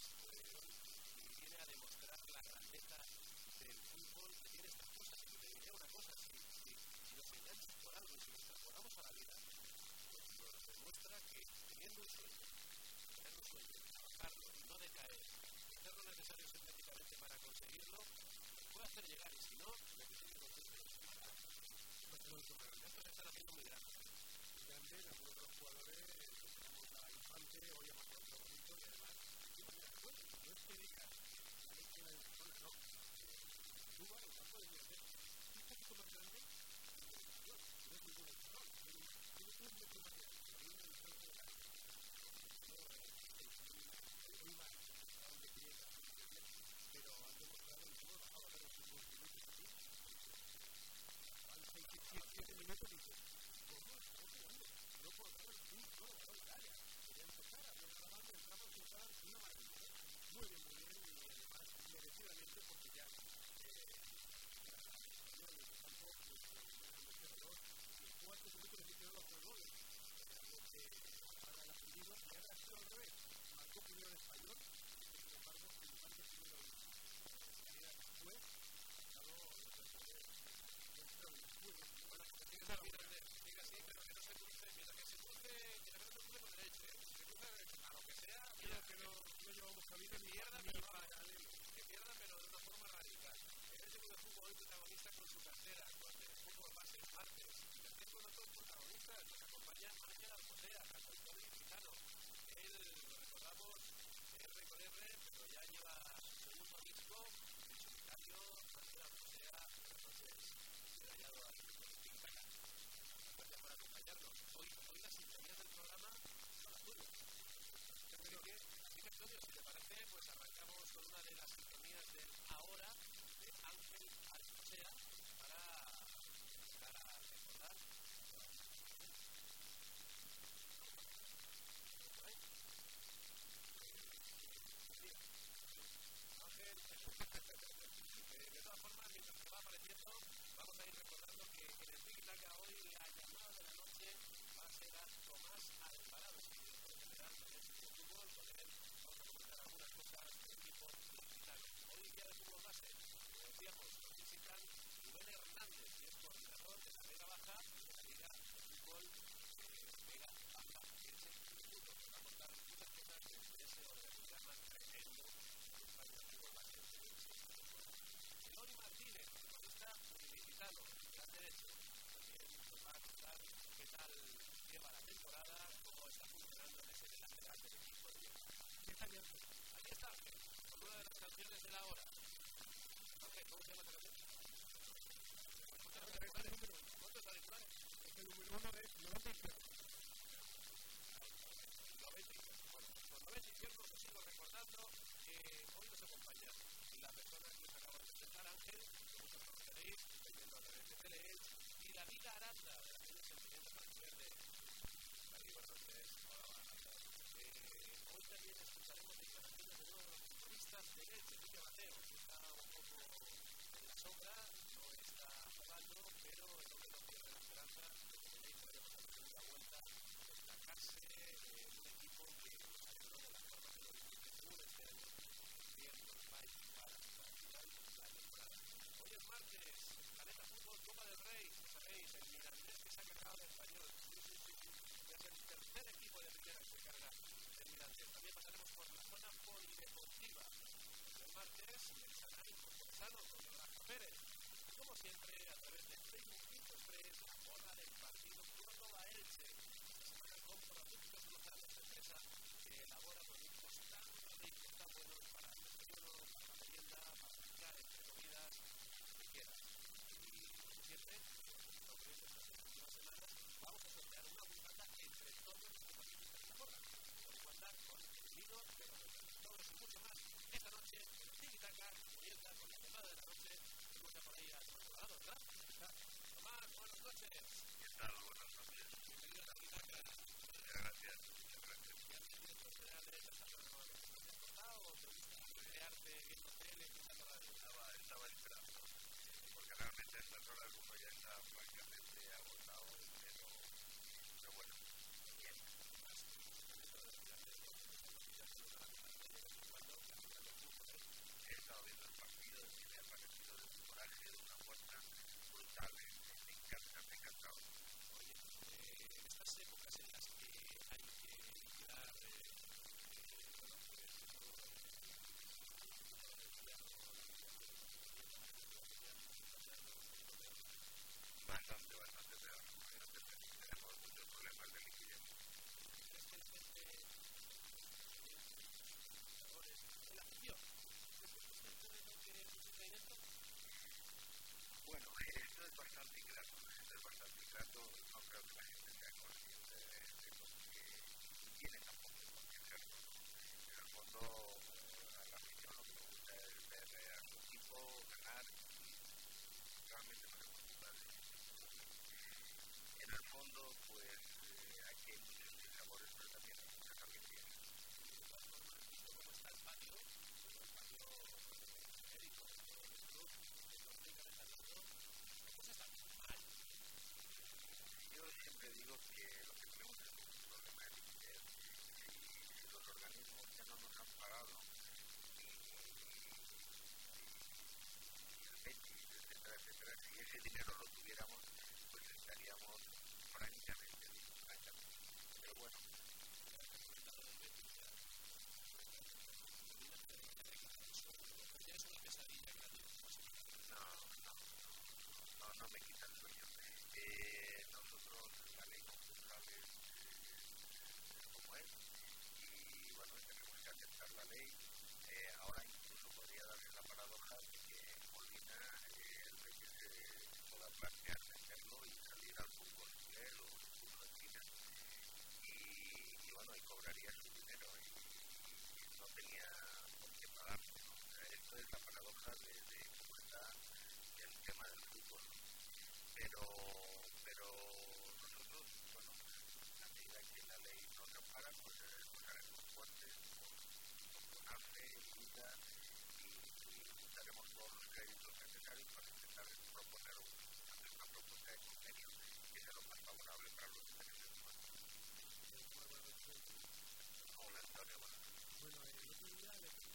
es y viene a demostrar la grandeza del fútbol que tiene estas cosas. Y te diría una cosa, si, si, si nos por algo y si nos transformamos a la vida, pues nos demuestra que teniendo un sueño, tener un sueño, trabajarlo, no decaer, hacer lo necesario sintéticamente para conseguirlo, puede hacer llegar y si no, lo que tiene que conseguir. Esto se está haciendo muy grande. Grande, algunos otros jugadores, tenemos a Infante, hoy a Macron Bonito y además, no es que diga, la leche la persona, no. De Miguel, un poquito más grande, no es ningún entrenador, tiene un un metro más grande. Pero han demostrado hemos bajado a aquí. Van 6, 7 minutos y dices, ¿cómo. Muy bien, muy bien, al revés. Marcó primero español, el juego. Bueno, que pero que no se cruce, mira, que se cruce, que no se cruce con derecho, ¿eh? a lo que sea, mira, que no, llevamos pero que pierda, pero de una forma radical. En este club de fútbol hoy protagonista con su cartera, donde el fútbol a ser martes. Después con otros protagonistas, nos acompaña Ángel Alcosea, cantautor ilicitano. Él, lo recordamos, es R con R, pero ya lleva su segundo disco, en solitario, Ángel Alcosea, entonces, se ha hallado ahí con el Tic-Tac. Hoy, hoy las sintonías del programa son tuyas. Así que, así que, Antonio, si te parece, pues arrancamos con una de las sintonías del ahora de Ángel Alcosea para empezar a recordar. Ángel, de todas formas, mientras se va apareciendo, vamos a ir recordando que en el Big Taca hoy la llamada de la noche va a ser a Tomás Alvarado, director general del fútbol, con él vamos a comentar algunas cosas del equipo ilicitano. Hoy día de fútbol base, como decíamos, nos visitan Rubén Hernández, y es coordinador de la Vega Baja de la Liga Fútbol Vega instituto nos va a contar muchas cosas tremendo Martínez, gran derecho. También nos va a contar qué tal lleva la temporada, cómo está funcionando en ese lateral del equipo de Liga. Aquí está con una de las canciones de la hora. Porque realmente a estas fondo, pues pero bueno, no no, no me quita el sueño. Nosotros la ley concursal es, como es y bueno, tenemos que aceptar la ley. Ahora incluso podría darse la paradoja de que Molina el PP se pueda plantear cobraría su dinero y, no tenía por qué pagarlo. Esto es la paradoja de, cómo está el tema del fútbol. Pero, pero nosotros, bueno, a medida que la ley nos ampara, pues estaremos fuertes, con buena fe, cuida y, y, daremos todos los créditos necesarios para intentar proponer una, una propuesta económica. Buenas tardes. Bueno, el otro día le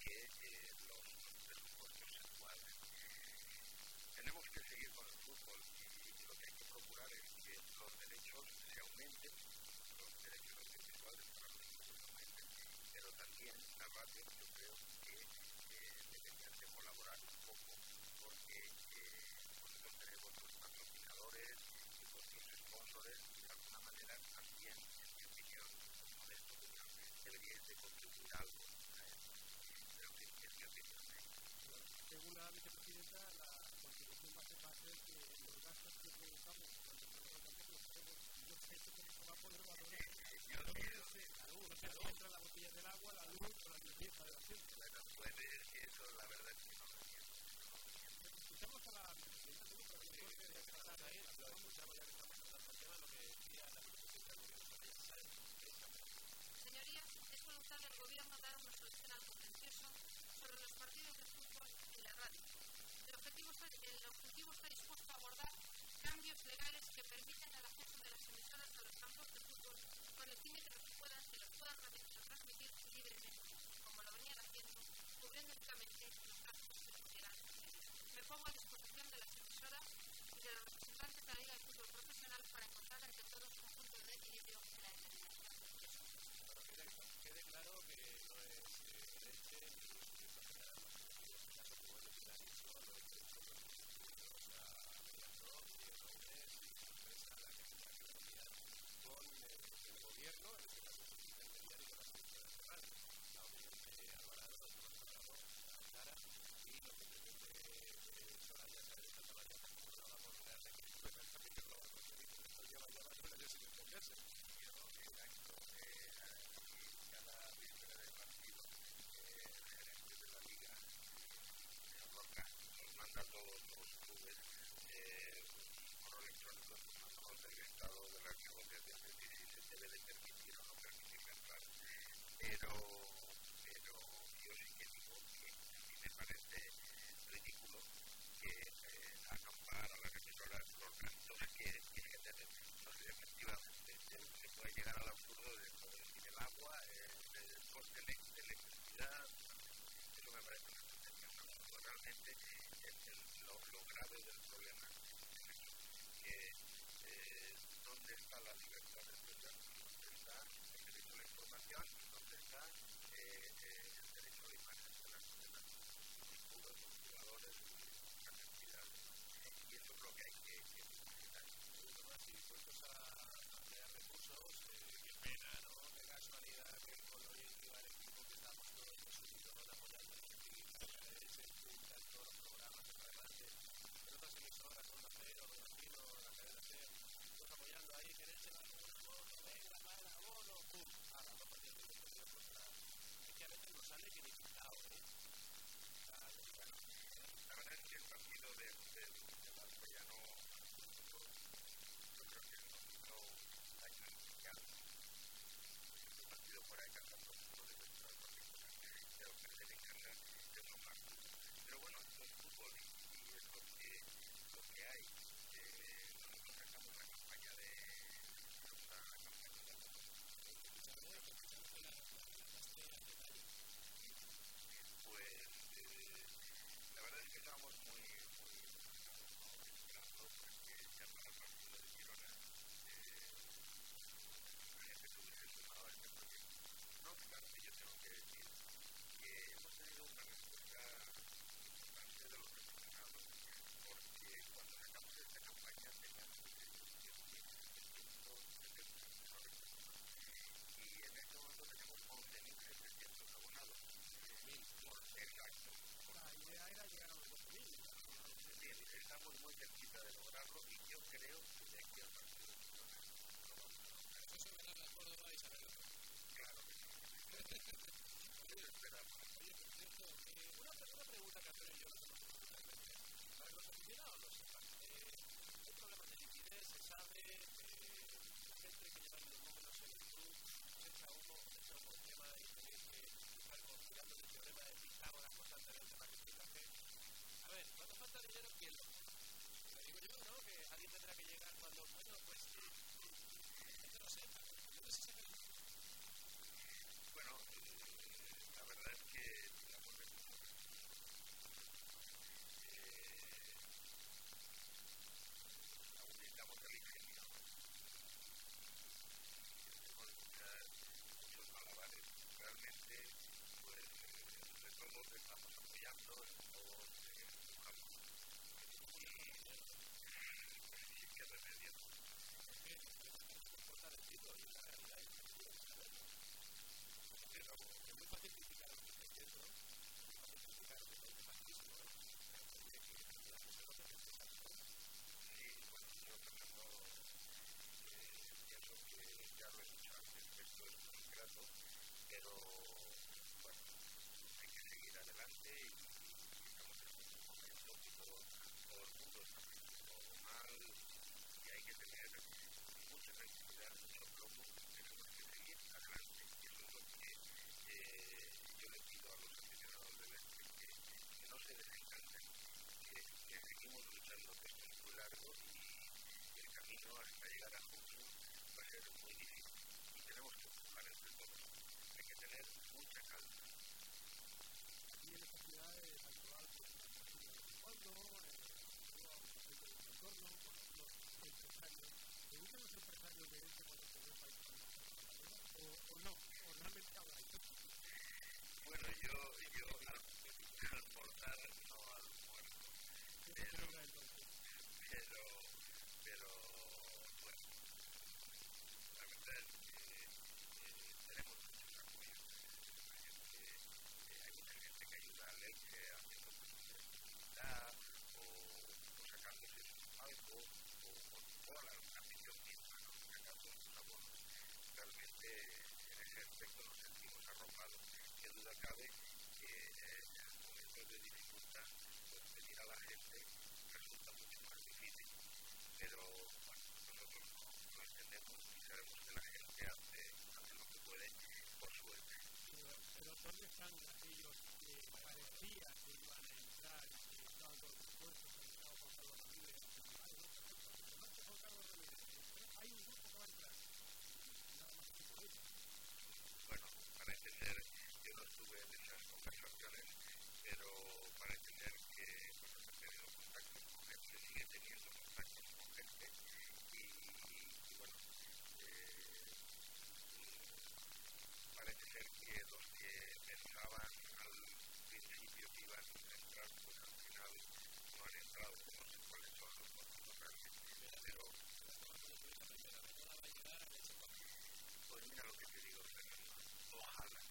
que los, presupuestos se. Tenemos que seguir con el fútbol y, lo que hay que procurar es que los derechos se aumenten, los derechos audiovisuales los aumenten, pero también la yo creo que eh, deberían de colaborar un poco porque eh, vosotros tenéis vuestros patrocinadores y vuestros sponsors y de alguna manera también, en mi opinión, modesto opinión, deberíais de contribuir algo en fin, es mi opinión. Según la vicepresidenta, la contribución va a ser, que los gastos que produzcamos. Yo sé que eso va a poner valores. Yo No sé, la no sé si entra la botella del agua, la luz o la limpieza de la fiesta. bueno, pues es que eso la verdad es que no lo entiendo. Escuchamos a la vicepresidenta que creo que que lo escuchamos ya que estamos el tema, lo que decía la vicepresidenta del gobierno sobre esa Señorías, es voluntad del Gobierno dar una solución al contencioso sobre los partidos de fútbol y la radio. El objetivo, está, el objetivo está dispuesto a abordar cambios legales que permitan el acceso de las emisoras a los campos de fútbol con el fin de que los puedan, que los puedan transmitir libremente, como lo venían haciendo, cubriendo únicamente los gastos que pudieran Me pongo a disposición de las emisoras y de los eh, todos los clubes eh, un correo electrónico informándonos del estado de las negociaciones y si se debe de permitir o no permitir entrar. Pero, pero yo sí que digo que me parece ridículo que eh, hagan pagar a las emisoras los gastos que tiene que tener. Entonces, efectivamente, se, se puede llegar al absurdo de poder el agua, eh, el coste de electricidad, eso me parece. Realmente, el, el, lo, lo grave del problema que eh, dónde está la libertad de expresión, dónde está el la información, largo y el camino hasta llegar a junio va a ser muy difícil. Y tenemos que empujar entre todos. Hay que tener mucha calma. Aquí en esta ciudad de San Cobal, pues, cuando entorno, por ejemplo, empresarios, ¿le gustan los empresarios de este cuando se ve país o, o no? ¿O realmente habla Bueno, yo, yo, eh, en ese aspecto nos sentimos arropados. Qué duda cabe que eh, en momentos de dificultad pues, pedir a la gente resulta mucho más difícil, pero bueno, nosotros lo entendemos y sabemos que la gente hace, hace lo que puede por suerte. Pero, pero ¿dónde están aquellos que parecía que iban a entrar y que estaban todos dispuestos de, de esas conversaciones, pero para entender que bueno, he tenido contactos con gente, sigue teniendo contactos con gente y, y bueno, eh, parece ser que los que pensaban al principio que iban a entrar, pues al final no han entrado, no sé cuáles son los motivos pero... Pues mira lo que te digo, Fernando, ojalá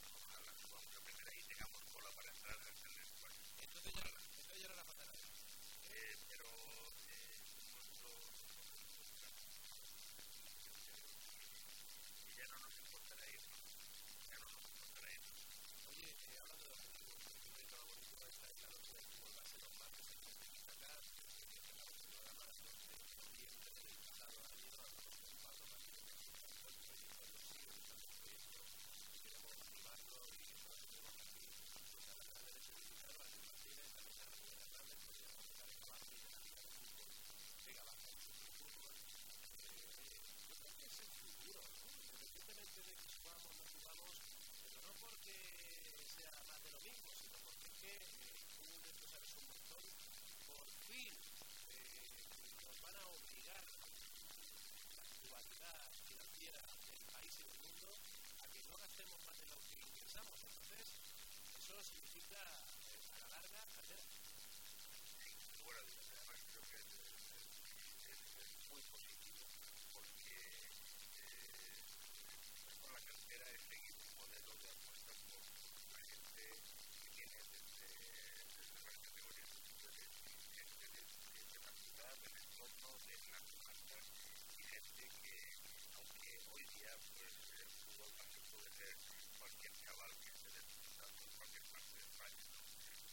día pues el fútbol también puede ser cualquier chaval que esté disfrutando en cualquier parte de España.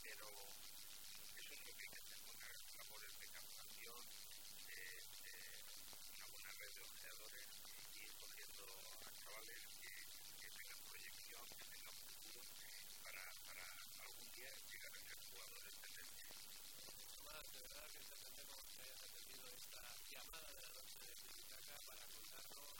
Pero eso es lo que hay que hacer, buenas labores de captación, de, de una buena red de ojeadores y ir a chavales que, que tengan proyección, que tengan futuro para, para algún día llegar a ser jugadores de Tomás, de verdad que te agradecemos que hayas atendido esta llamada de la noche de Titicaca para contarnos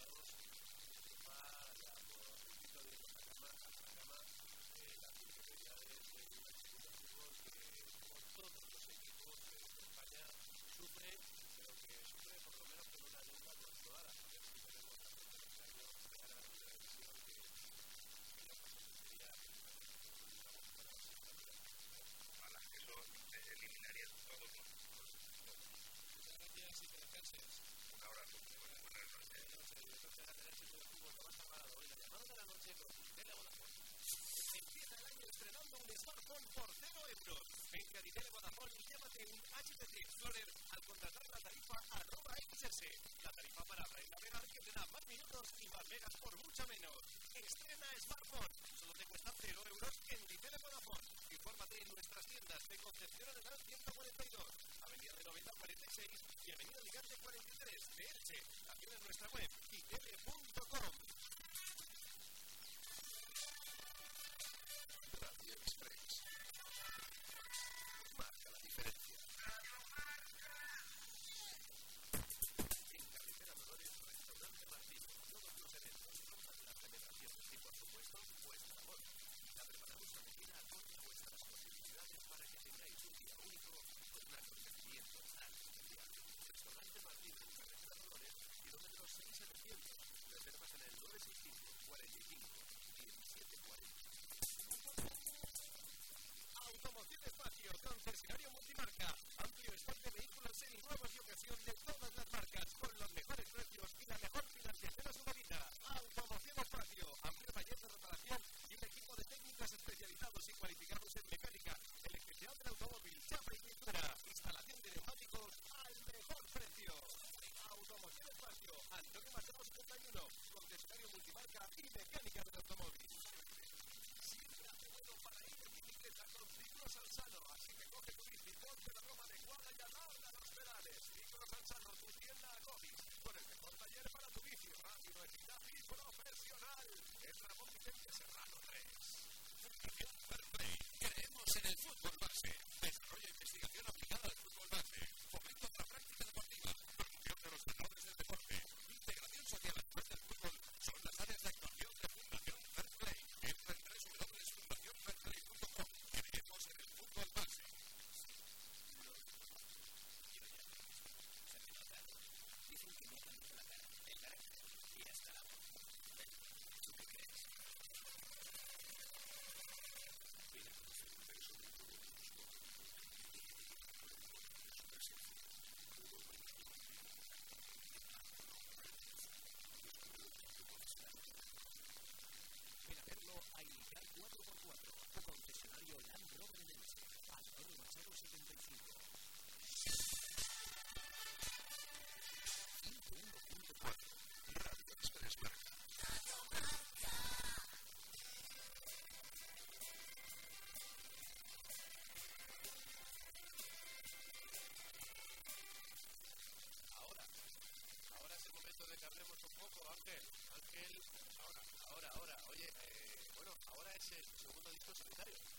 Tele Vodafone. Empieza el año estrenando un smartphone por 0 euros. Vente a Tele Vodafone llévate un HTC Explorer al contratar la tarifa arroba XS. La tarifa para navegar que te da más minutos y más megas por mucho menos. Estrena smartphone. Solo te cuesta 0 euros en Tele Vodafone. Infórmate en nuestras tiendas de Concepción Arenal 142, Avenida de 90 46 y Avenida Alicante 43 de Elche. También en nuestra web itv.com. único con un acontecimiento tan especial. Restaurante Martín en Carretera Dolores, kilómetro 6700. Reservas en el 965 45 1740. Automoción Espacio, concesionario multimarca, amplio stock de vehículos seminuevos y ocasión de todas las marcas, Así que coge tu bici, ponte la ropa adecuada y alarga los pedales. Ciclos Alzano, tu tienda Acobis, con el mejor taller para tu bici, rápido, eficaz y profesional. Es Ramón Vicente Serrano 3. Fairplay, creemos en el fútbol base. Ahora es el segundo disco solitario.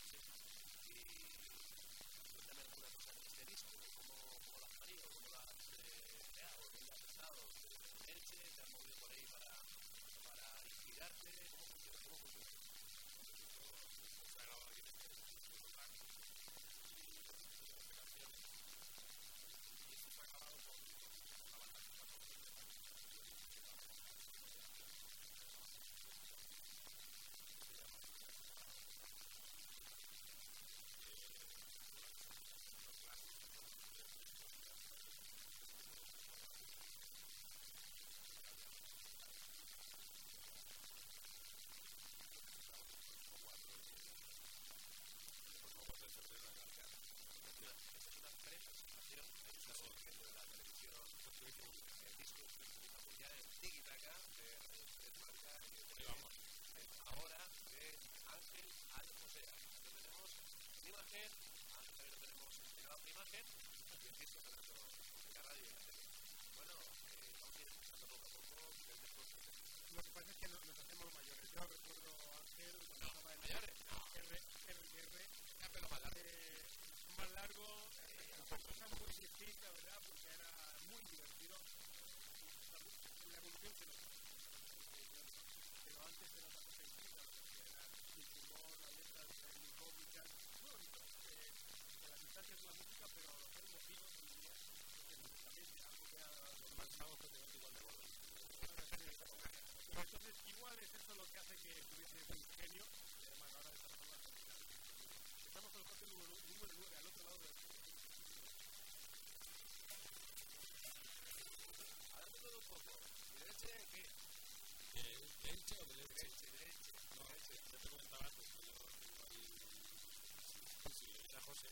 ¿Delche o de Leche? Delche, Delche. No, Delche. Yo te comentaba antes que yo tengo ahí un sí, a José,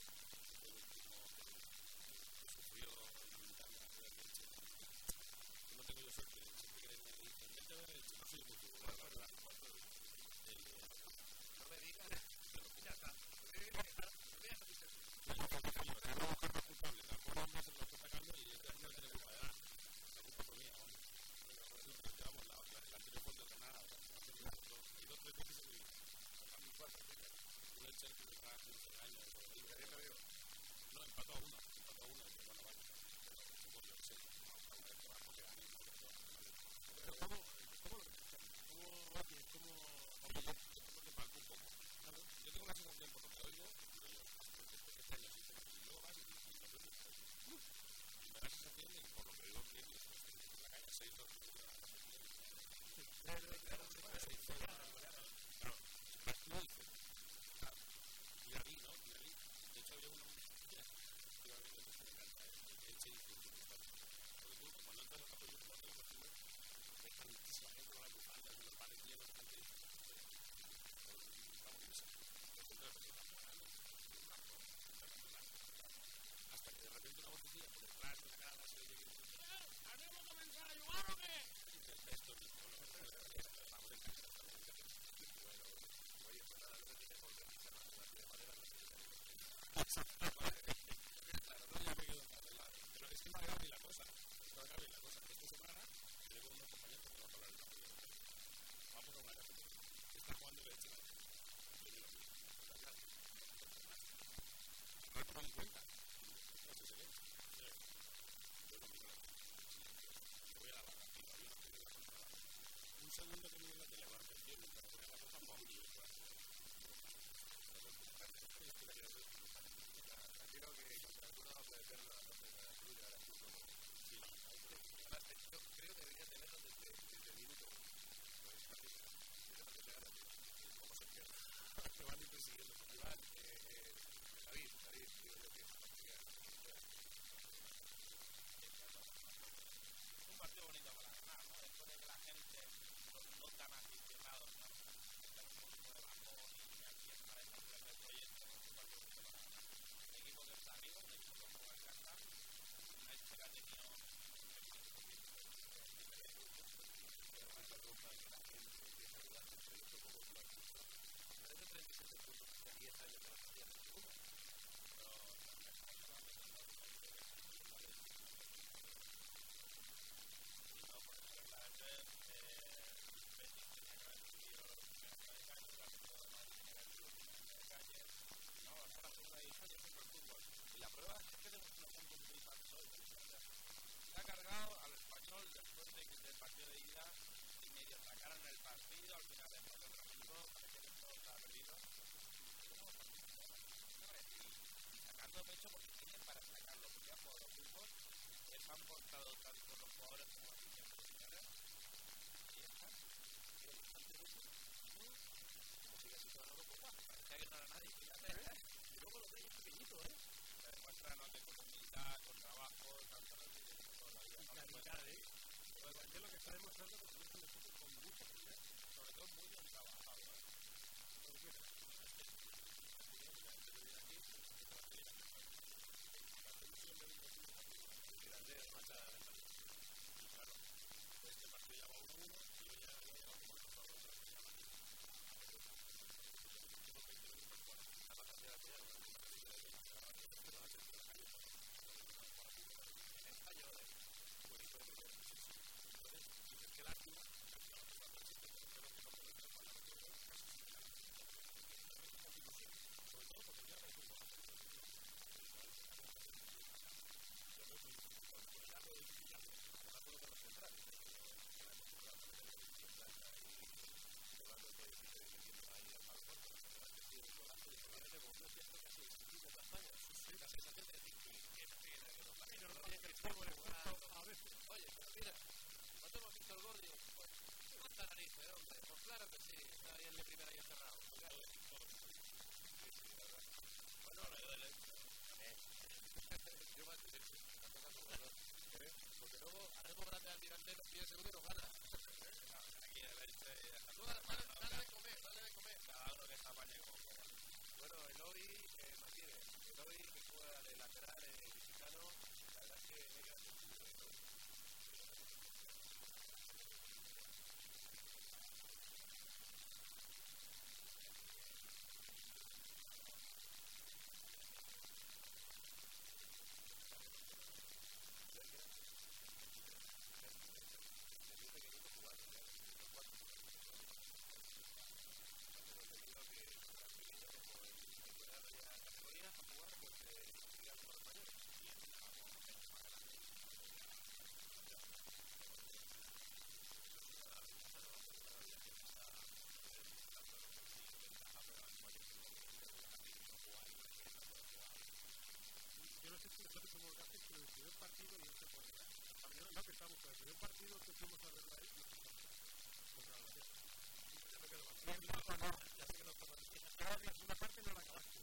el último que sufrió en Italia de Delche. Yo no tengo yo suerte, siempre que me dicen, vete a Delche, no soy muy la verdad. No me digan, pero ya está. Manchester que No, empató a uno. Empató a uno. Y bueno, vale. Pero yo sé. Vamos a ver trabajo que gane. Pero ¿cómo, cómo lo ¿Cómo, cómo, te falta un poco? Yo tengo una sensación por lo que oigo, pero yo, este año, y luego vas y me da la sensación de que por lo que digo, que la calle 6 2 están los apoyos de los partidos, es tantísimamente con la bufanda, con los pares llenos, con que vamos a usar. Hasta que de repente una vocecilla por detrás de la grada se oye que dice, ¡Eh! ¡Habíamos comenzado a ayudar o qué! Esto es la cosa esta semana, debo una compañía que va a pagar el cambio. Vamos a una. Está jugando de cuenta. No sé si ve. Yo no miro la Voy a la. Un segundo que me diga que la barra es la ropa se van a recibir los ciudadanos. Almirante de la Seguridad estamos en el primer partido que fuimos a arreglar esto. Contra la pues, Valencia. Bien, no, no, ya sé que no estamos. La segunda no la la acabaste.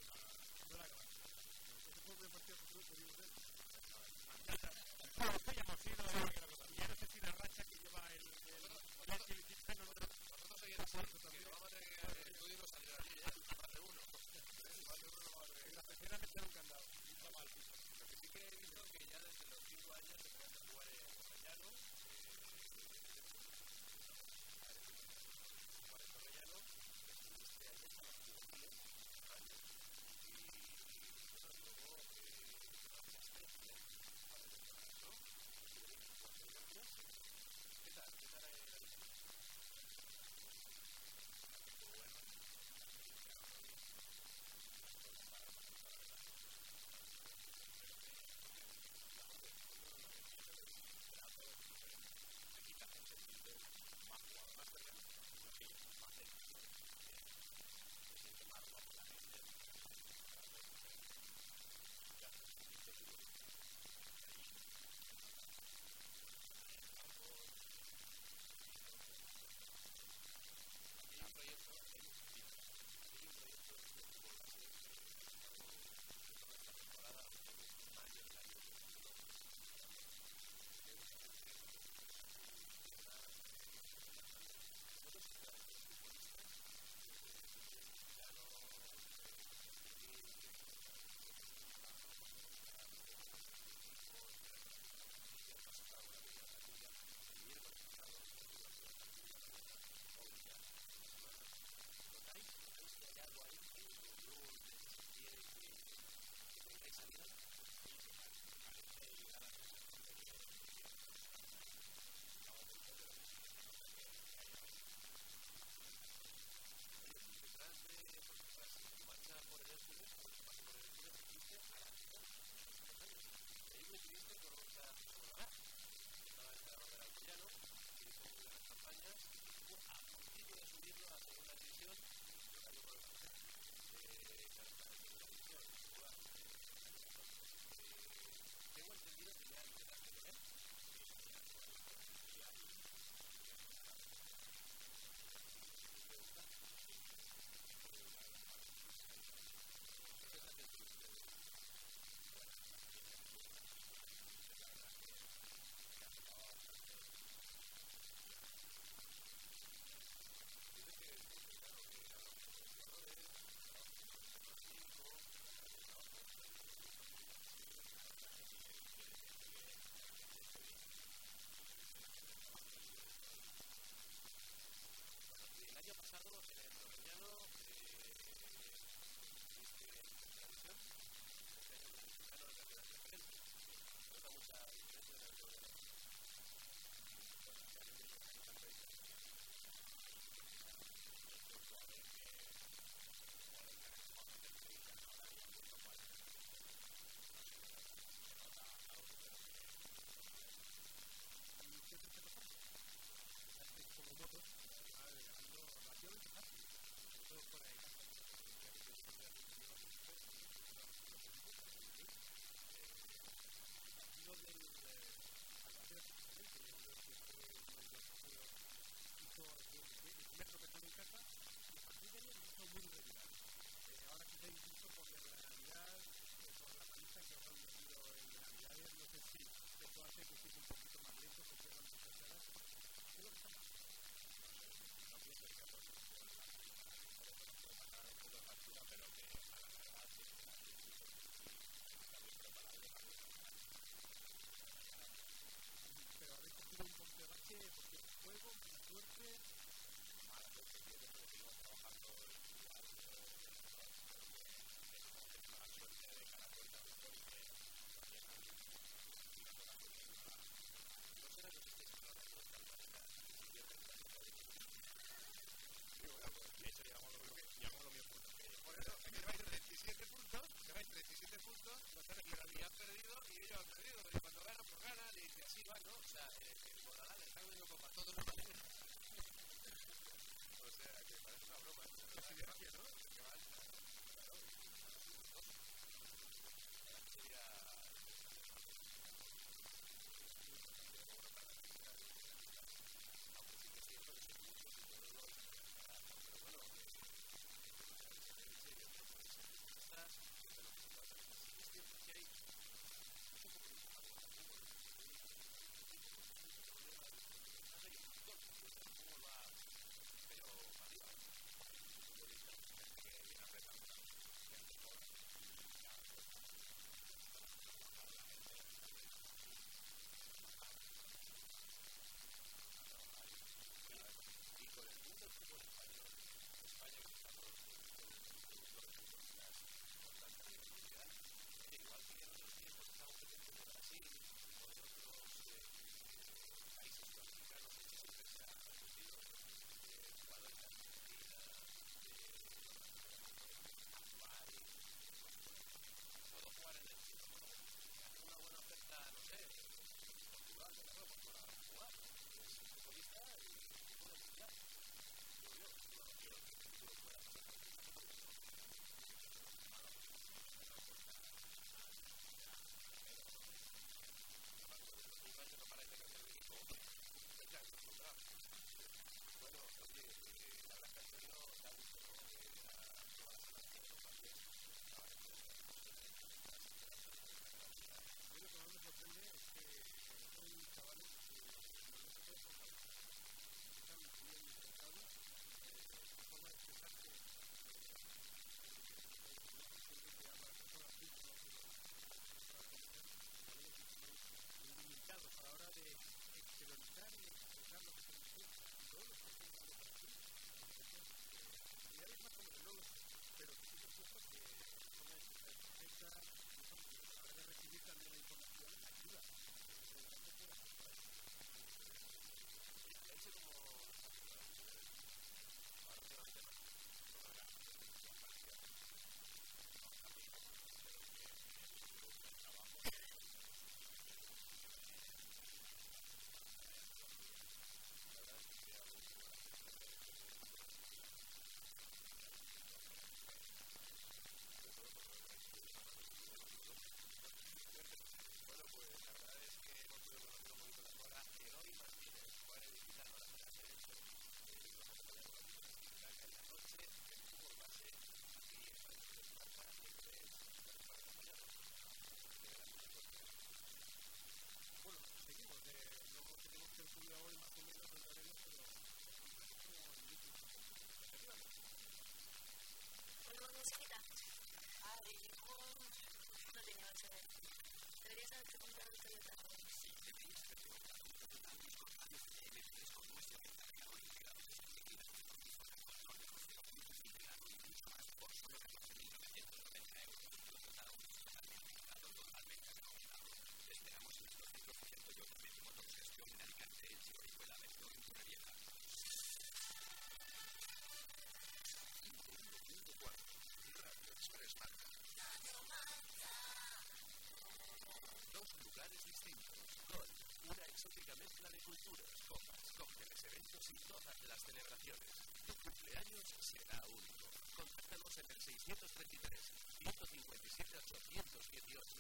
y todas las celebraciones. Tu cumpleaños será único. Contáctanos en el 633 157 818.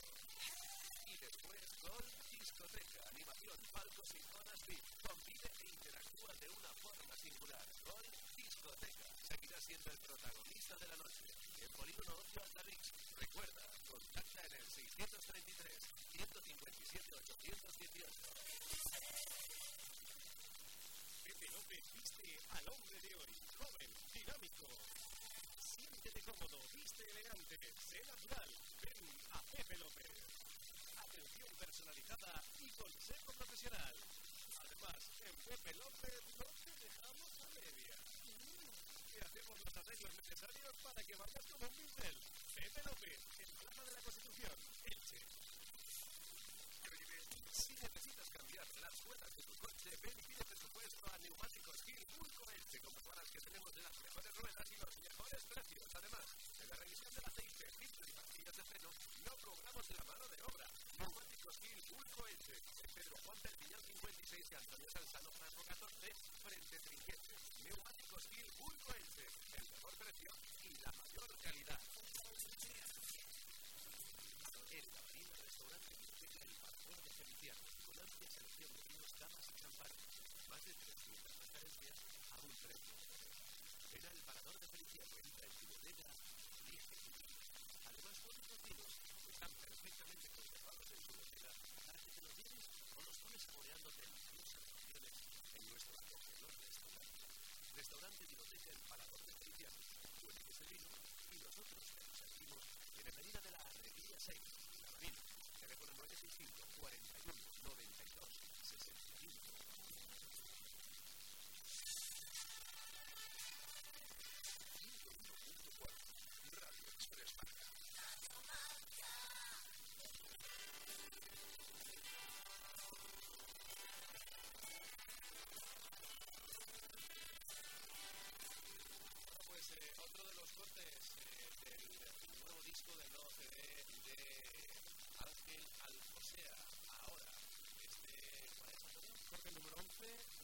Y después Gol Discoteca, animación, palcos y zonas VIP. Convive e interactúa de una forma singular. Gol Discoteca seguirá siendo el protagonista de la noche. En Polígono 8 Altavix. Recuerda, contacta en el 633 157 818. Pepe López viste al hombre de hoy, joven, dinámico. Siéntete cómodo, viste elegante, sé natural. Ven a Pepe López. Atención personalizada y consejo profesional. Además, en Pepe López no te dejamos a medias. Te hacemos los arreglos necesarios para que vayas como un pincel. Pepe López, en Plaza de la Constitución, Elche. Si necesitas cambiar las ruedas de tu coche, ven y pide it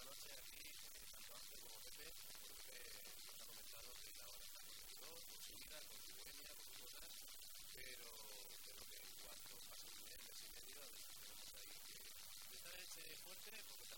esta noche aquí, tanto Ángel como Pepe, nos ha comentado que la hora está con Ecuador, con China, con Sibenia, con cosas, pero creo que en cuanto pasa un mes, mes y medio, tenemos ahí. Que estar fuerte porque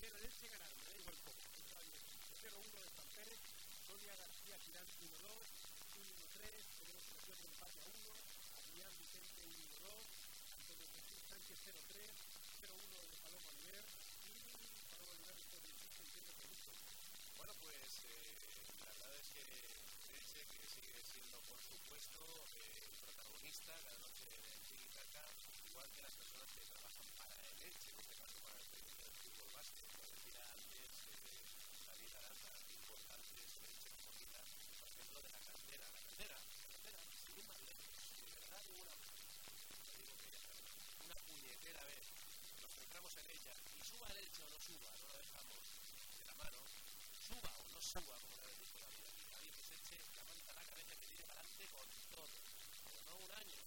Pero él se este ganaron, me da igual 0-1 de San Pérez, Sonia García Girán 1-2, 1-3, tenemos una de empate a 1, Adrián Vicente 1-2, Antonio Jesús Sánchez 0-3, 0-1 de Paloma Oliver y Paloma Oliver por el entiendo que mucho. Bueno, pues eh, la verdad es que dice que sigue siendo, por supuesto, eh, el protagonista, ganador suba derecho o no suba, no la dejamos de la mano, suba o no suba, como una vez dijo la vida, nadie que se eche la manta a la cabeza que tiene para adelante con todo, o no un año,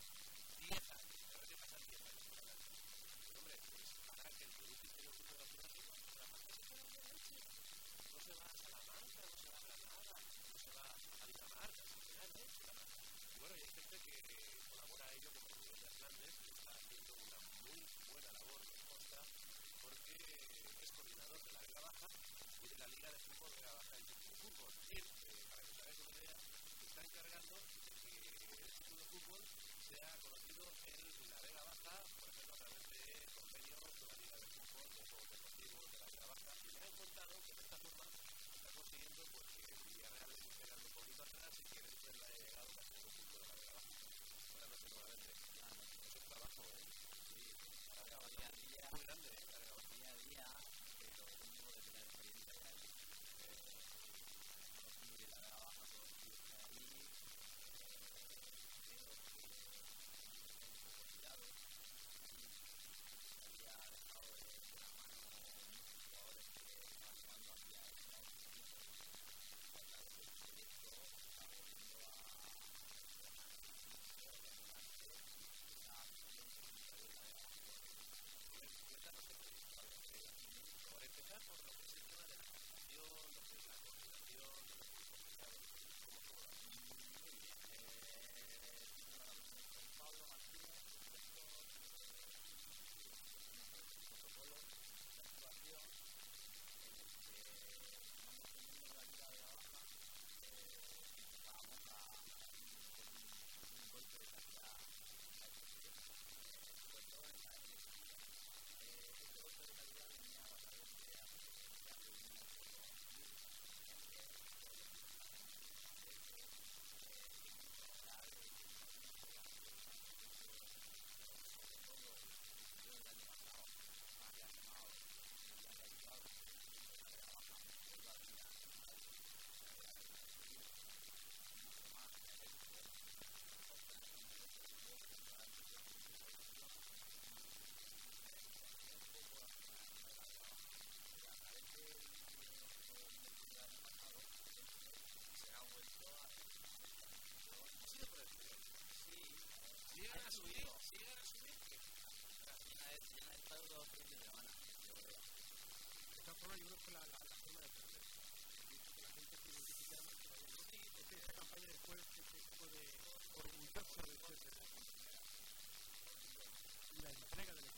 Liga de Fútbol de la Baja del Fútbol. Él, eh, para que os hagáis una idea, está encargando de que el estudio de fútbol sea conocido en la Vega Baja, por ejemplo, a través de convenios con la Liga de Fútbol, de Juegos Deportivos de la Vega Baja. Y me han contado que de esta forma está consiguiendo pues, que Villarreal se esté quedando un poquito atrás y que después le haya llegado más un punto de la Vega Baja. Buenas noches nuevamente. Ah, eso es trabajo, ¿eh? Sí, la Vega Baja es muy grande, ¿eh? La entrega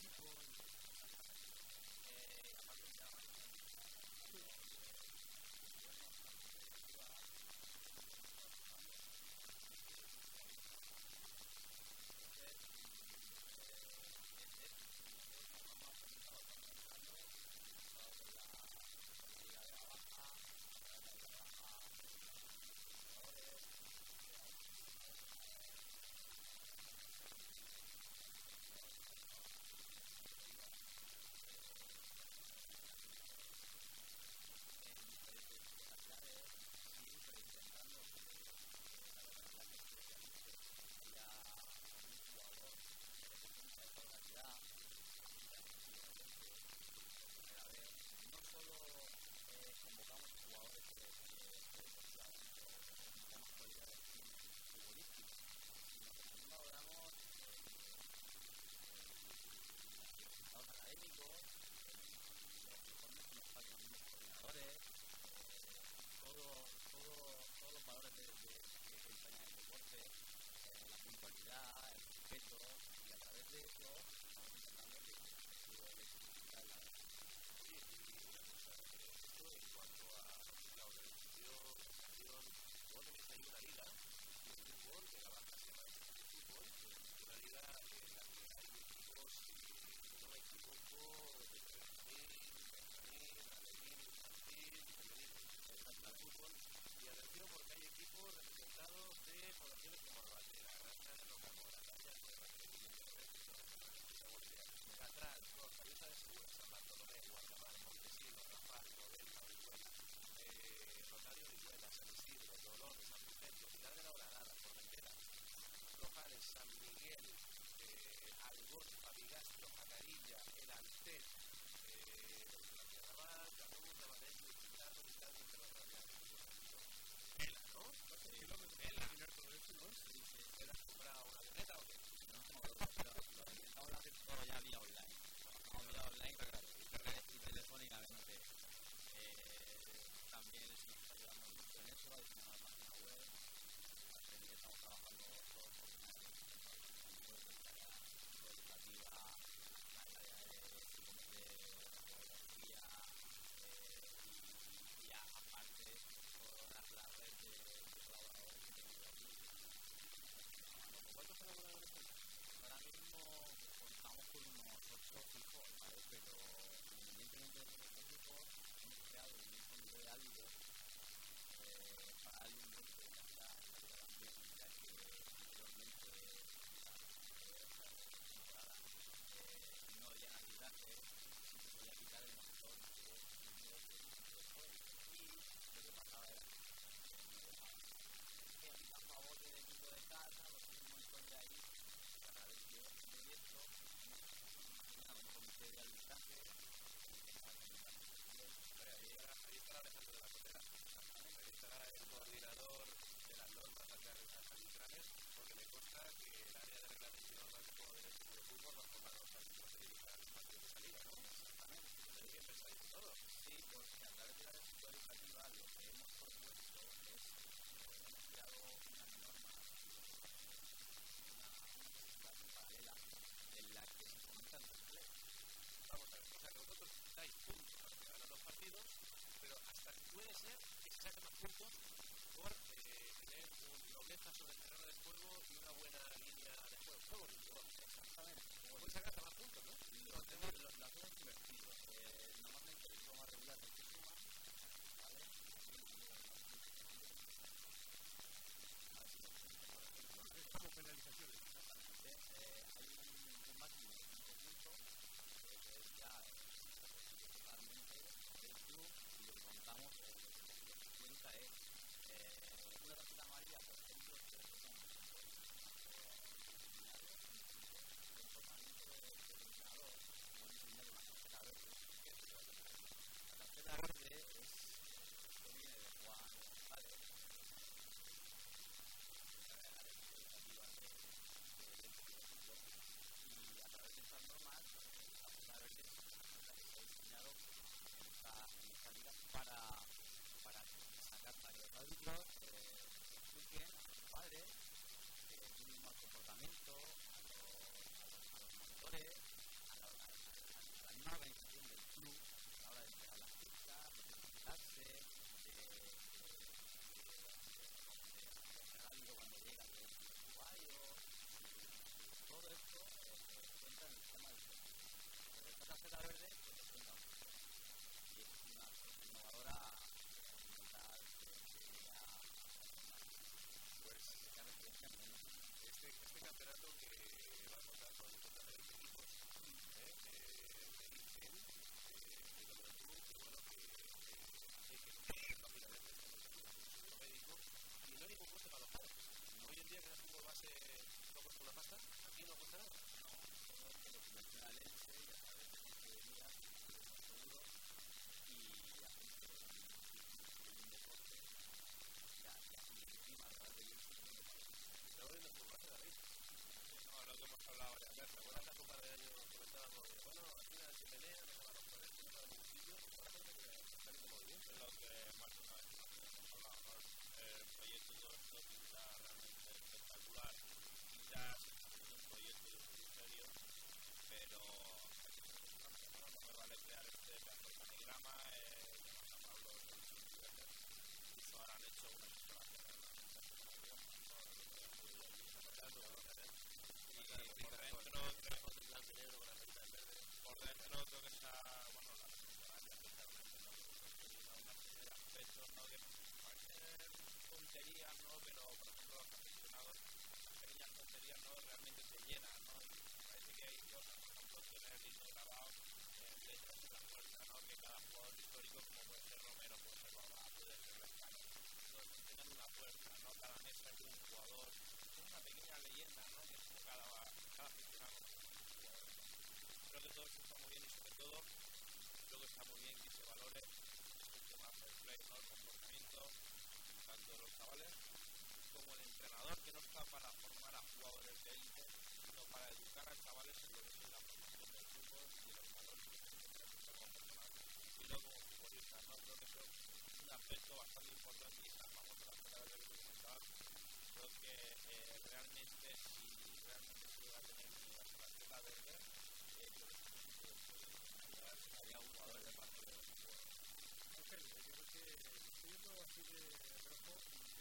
viendo así de rojo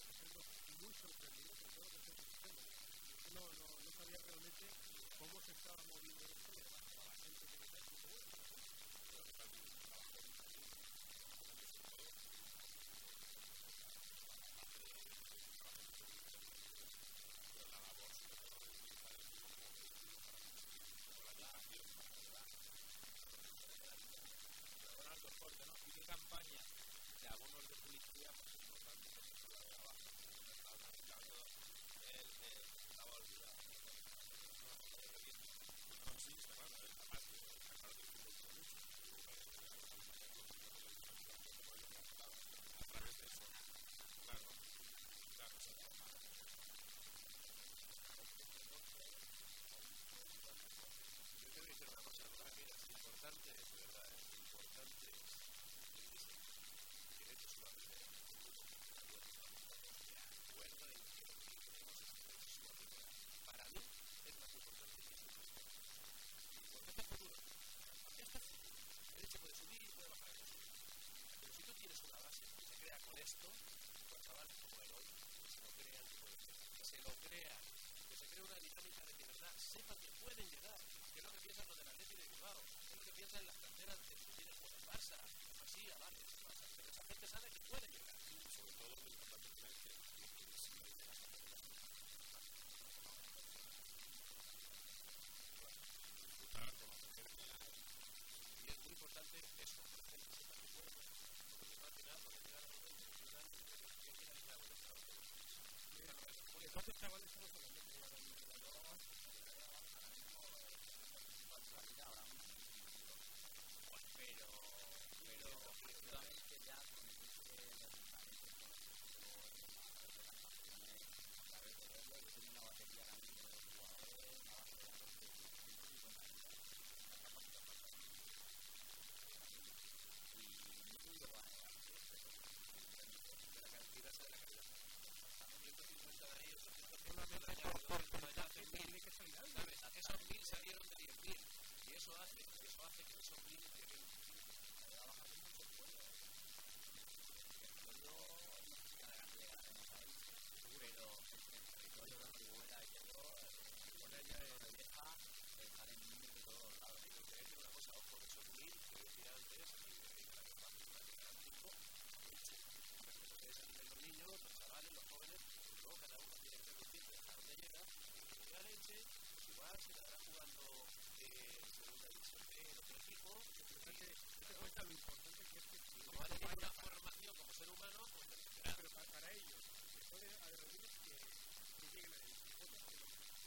y siendo muy sorprendido por todo lo que estoy escuchando. No, no, no sabía realmente cómo se estaba moviendo esto y además toda la gente que está aquí seguro. creo que está bien un trabajo la labor sobre todo de utilizar el fútbol como vehículo para conseguir la educación para abonar el deporte, ¿no? ¿Y qué campaña de abonos de publicidad pues importante por ejemplo la de abajo que está organizando el estaba olvidado no, no, sí, está claro, está más que está claro que el fútbol tiene mucho a través de eso claro claro sí, Yo quiero decir una cosa, ¿verdad? Que es importante, de es importante de de Para mí es importante que hecho puede subir puede bajar. Pero si tú tienes una base se crea con esto, chavales como el hoy, que se lo crean que se lo que se cree una dinámica de que de verdad sepan que pueden llegar, que lo que los del Atlético de Bilbao, que que piensan las canteras que tú tienes con el Barça, así, a vale, Barça, pero esa gente sabe que puede llegar. y sobre todo lo importante es que, que, que a importante eso, que que llegar. Porque al final, cuando llegan a los 20, disfrutan y dicen, ¿quién quiere entrar con esta otra? Porque ¿cuántos chavales estamos hablando que llegaron a la por haces mil, ¿sabes? Haces esos mil salieron de diez mil. Y eso eh, hace, eso hace que esos mil lleguen a diez mil. los niños, los chavales, los jóvenes, luego cada uno llega, llega leche, igual se quedará jugando en segunda división B otro equipo. Te cuenta lo importante que es que Como ha tenido una formación como ser humano, pues necesitará. pero para, para ellos, que puede haber algunos que, que lleguen a la división, pero,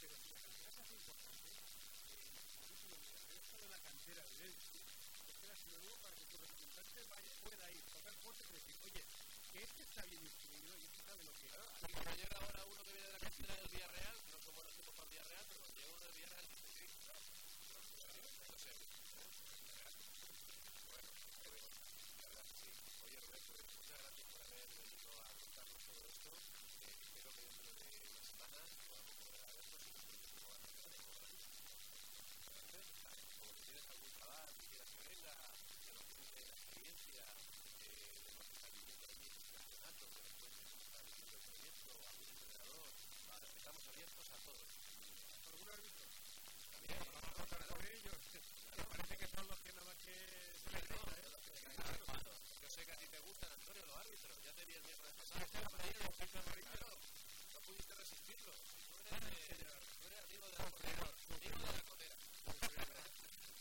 pero si la cantera se hace importante, eh, como dice el estado en la cantera de Elche, espera sinónimo para que tu representante vaya, pueda ir, tocar fuerte y decir, oye, que este está bien instruido y este sabe lo que es. Así que cuando llega ahora uno que viene de la cantera del Villarreal, no como los tipos para el Villarreal, pero cuando llega uno del Villarreal, dice, sí, claro, no sé. Bueno, creo, la verdad que sí. Oye, Roberto, muchas gracias por haber venido a contarnos todo esto. Eh, espero que dentro de una semana podamos volver a vernos y nos cuentes cómo va a ser o si tienes algún trabajo que quieras que venga, que nos cuente la experiencia eh, de lo que está viviendo allí en el campeonato, que nos cuente cómo está viviendo el proyecto, algún entrenador, vale, estamos abiertos a todos. ¿Algún árbitro? También, Vamos a contar sobre ellos. Me parece que son los que nada más que se les Claro, deja, ¿eh? claro. Yo sé que a ti te gustan, Antonio, los árbitros. Ya te vi el miércoles pasado. Este es el ojito amarillo. Claro, no pudiste resistirlo. Tú eres, de- tú eres amigo de la cotera. Amigo de la cotera.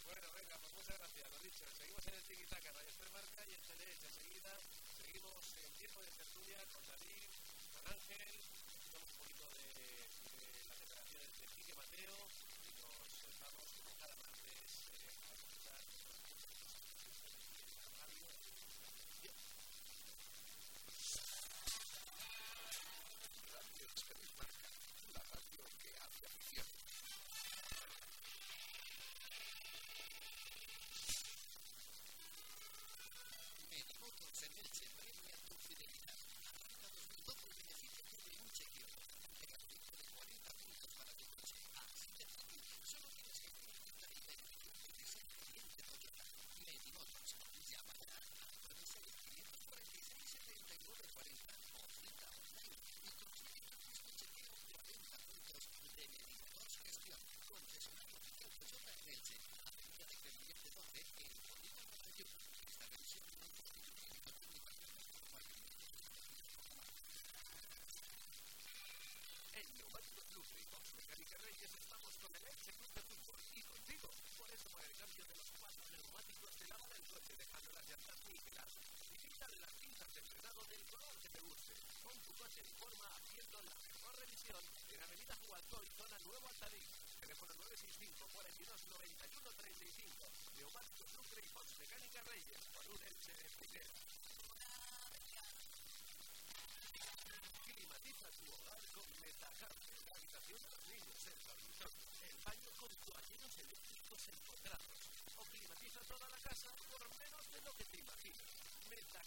Bueno, venga, pues muchas gracias, lo dicho. Seguimos en el Tiki-Taka, Radio Esper Marca y en Teleech. Enseguida seguimos en tiempo de tertulia con David, con Ángel. Escuchamos un poquito de, de las declaraciones de Quique Mateo y nos vamos, como cada martes, eh, a escuchar la radio. Bien. Radio Esper Marca, la radio que hace afición. Medimotos en Elche premia tu el cambio de los cuatro neumáticos, te lava el coche dejando las llantas nítidas. Y quítale las pinzas de frenado del color que te guste. Pon tu coche en forma haciendo la mejor revisión en Avenida y Zona Nuevo Altadí. Teléfono 965 42 91 35. Neumáticos Luce y Box Mecánica Reyes. Con un Elche de. Climatiza tu hogar con Metacarpe, la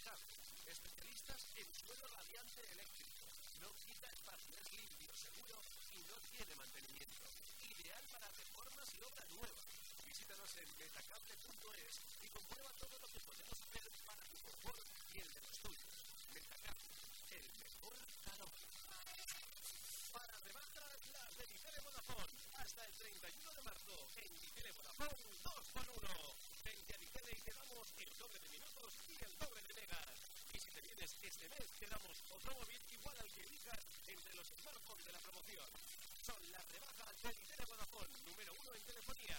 Metacarpe, especialistas en suelo radiante eléctrico. No quita espacio, es limpio, seguro y no tiene mantenimiento. Ideal para reformas y obra nueva. Visítanos en metacable.es y comprueba todo lo que podemos hacer para tu confort y el de los tuyos. Metacable, el mejor calor. Para rebajas, las de Vitele Vodafone. Hasta el 31 de marzo, en Vitele Vodafone, 2x1. Vente a Vitele y te damos el doble de minutos y el doble. Vienes este mes, te damos otro móvil igual al que elijas entre los smartphones de la promoción. Son las rebajas de Vitele Vodafone, número uno en telefonía.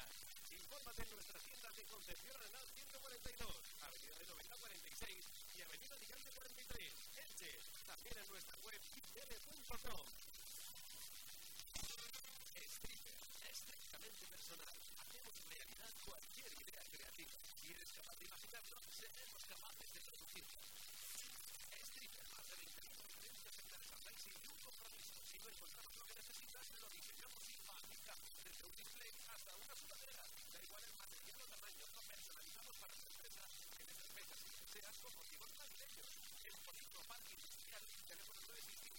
Infórmate en nuestras tiendas de Concepción Renal 142, Avenida de Noventa 46 y Avenida Gigante 43, Elche. También en nuestra web. Stripper, estrictamente personal. Hacemos realidad cualquier idea creativa. Si eres capaz de imaginarlo, seremos capaces de producirlo. Si encontramos lo que necesitas, lo diseñamos y fabricamos. Desde un display hasta una sudadera. Da igual el material o tamaño, lo personalizamos para tu empresa en esas fechas y seas con motivos navideños. En Polígono Parque Industrial, teléfono 965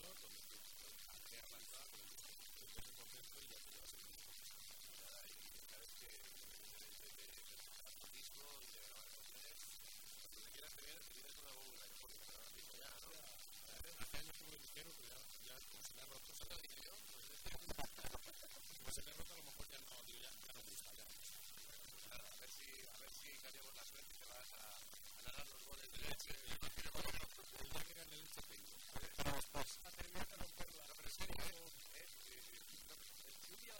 mostrador donde la entrada con el, el 13% y ya ¿no? Hace ya, como se a lo mejor ya no, a ver si, a ver a, a narrar los goles de leche. A terminar de romperla. No, pero en serio, ¿eh? Si un día vas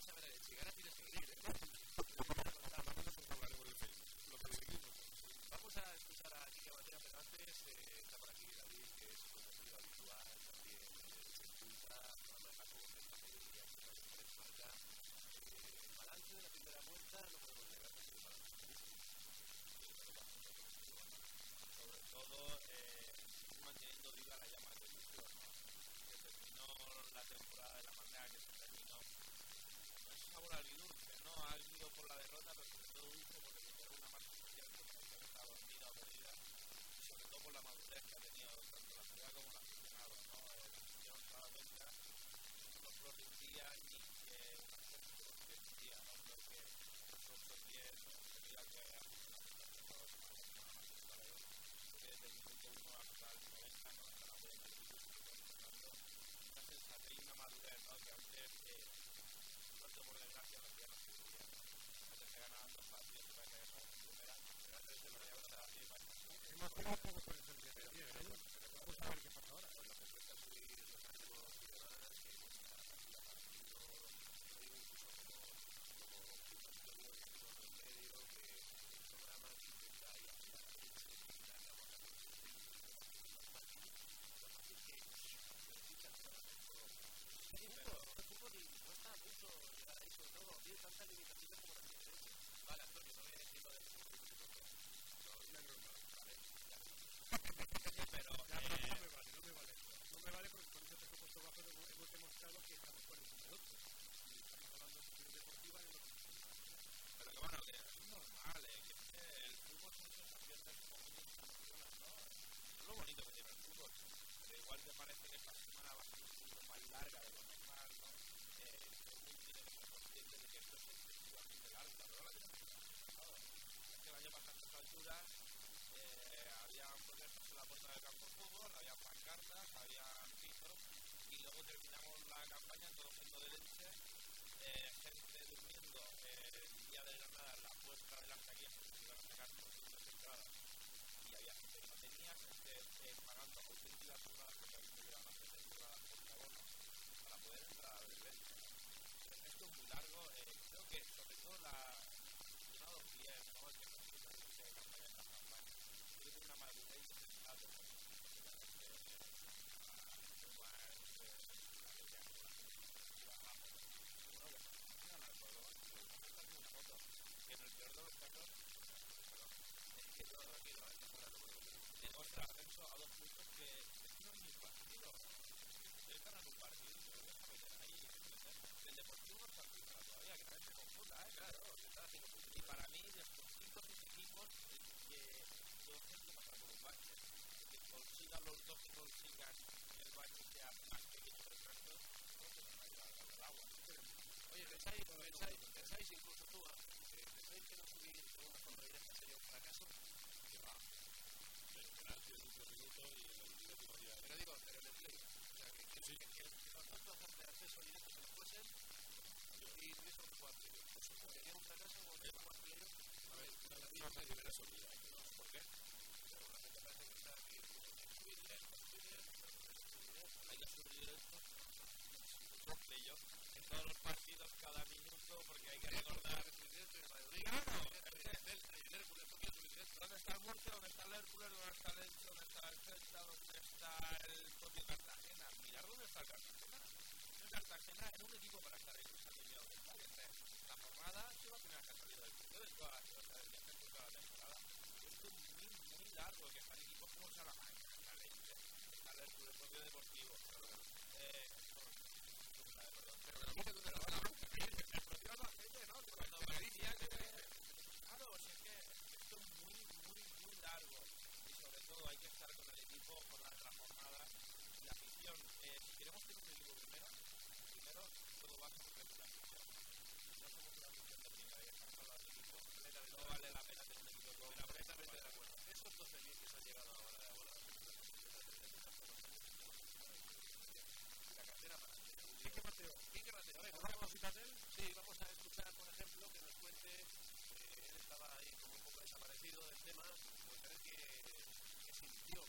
a ver a leche y ganas, tienes que venir, ¿eh? Lo perseguimos. Vamos a escuchar a Kike Mateo, pero antes eh, está por aquí David, que es un contenido habitual, también eh, se oculta, programa de Paco, de esta mediodía, que nos tres marca. Eh, el balance de la primera vuelta no podemos negar que ha sido un balance Sobre todo, eh, manteniendo viva la llama de ilusión, ¿no? Que terminó la temporada de la manera que se terminó. No es sabor agridulce, ¿no? Por la derrota, pero sobre todo porque se una marca social que que estaba dormida o perdida. Y sobre todo por la madurez que ha tenido tanto la ciudad como la aficionado, ¿no? Eh, la afición no flor de un día ni que un día, ¿no? Que los 8 o 10 medida que ha desde el minuto 1 hasta el 90 no el se está funcionando una y ¿no? Que antes, eh, suerte por desgracia, no hacía no se vivía, ¿no? Antes se ganaban dos partidos y parece que son primera, pero antes se lo lleva hasta aquí, Hemos quedado un poco por el día de ayer, ¿eh? Vamos a ver qué pasa ahora. Pues lo que cuesta subir los ánimos y demás, que nuestra partida partido, yo digo incluso como, como consultorio y estuvo en medio, que el programa que intenta y ayudar a la gente, intentar la buena construcción, lo fácil, lo fácil que necesitas para hacer todo. Sí, pero el fútbol cuesta mucho llegar ahí, sobre todo, tiene tantas limitaciones como las diferencias. Vale, Antonio, no voy a decir lo de no, no, no, no, vale, ya. pero Ya, pero no me vale, no me vale. No me vale porque con ese presupuesto bajo hemos, hemos demostrado que estamos por encima de otros. Estamos hablando de gestión deportiva en lo que pero que bueno, que es normal, eh, que el fútbol son sensaciones como muy emocionas, ¿no? Es lo bonito que tiene el fútbol. Pero igual te parece que esta semana va a ser más larga de lo normal, ¿no? Eh, todo el mundo tiene que consciente de que esto es excesivamente largo, pero ahora tenemos que estar preparados. Es que el año pasado a estas alturas eh, había protestas en la puerta del campo de fútbol, había pancartas, había y luego terminamos la campaña todo el mundo de leche, eh, gente durmiendo eh, el día de Granada en la puerta de las taquillas porque se iban a sacar segundas entradas y había gente que no tenía, gente eh, pagando auténticas jornadas porque a mí me llevan a hacer entradas por abono para poder entrar a ver leche. Esto es muy largo, eh, creo que sobre todo la aficionado fiel, ¿no? el que nos gusta que se campaña en las campañas, tiene que tener una madurez y un sensato, ¿no? En el peor de los casos, es que todo tranquilo, ¿eh? demuestra ascenso a dos puntos que es que no es ni un partido. Ustedes ganan un partido luego deja meter ahí. El Deportivo no está primero todavía, que nadie se confunda, ¿eh? Claro, está haciendo puntos. Y para mí, de estos cinco equipos, que dos tienen que pasar por un bache. Que consigan los dos que consigan el bache sea más pequeño que el resto, que se va a llevar al agua. Oye, pensáis, pensáis, pensáis incluso tú, pensáis que no subir de una forma directa sería un fracaso. Que va. El penalti es un minuto y el último día. Pero digo, pero en el play. O sea, que, que, Sí. que, que, que los dos plazas de acceso directo se lo fuesen y tuviesen un cuarto. Pues sería un fracaso o un de ellos. A ver, una de las cosas que hubiera solido. ¿Por qué? Pero la gente parece que está aquí. Subir lejos, subir lejos, subir lejos. hay que subir directo son playoffs en todos los partidos cada minuto porque hay que recordar claro ¿dónde está el Murcia? ¿dónde está el Hércules? ¿dónde está el Elche? ¿dónde está el Celta? ¿dónde está el propio Cartagena? mirar dónde está el Cartagena el Cartagena es un equipo para estar en esa línea donde está que es la jornada se va a tener que salir del partido de toda la de toda la temporada esto es muy muy largo que están equipos como Salamanca está el Elche está el Hércules propio Deportivo eh, pero que no me que te lo van a propio Albacete, ¿no? poco con la de las jornadas, la afición. Eh, si queremos tener un equipo primero, primero todo va a por la afición. No somos una afición técnica y estamos hablando de equipo plena de no vale la pena tener un equipo primero. Completamente de acuerdo. Estos 12 mil que se han llegado ahora de ahora, la cartera para Quique Mateo. Quique Mateo, venga, ¿una cosita de él? Sí, vamos a escuchar, por ejemplo, que nos cuente, eh, él estaba ahí como un poco desaparecido del tema, pues él que, que sintió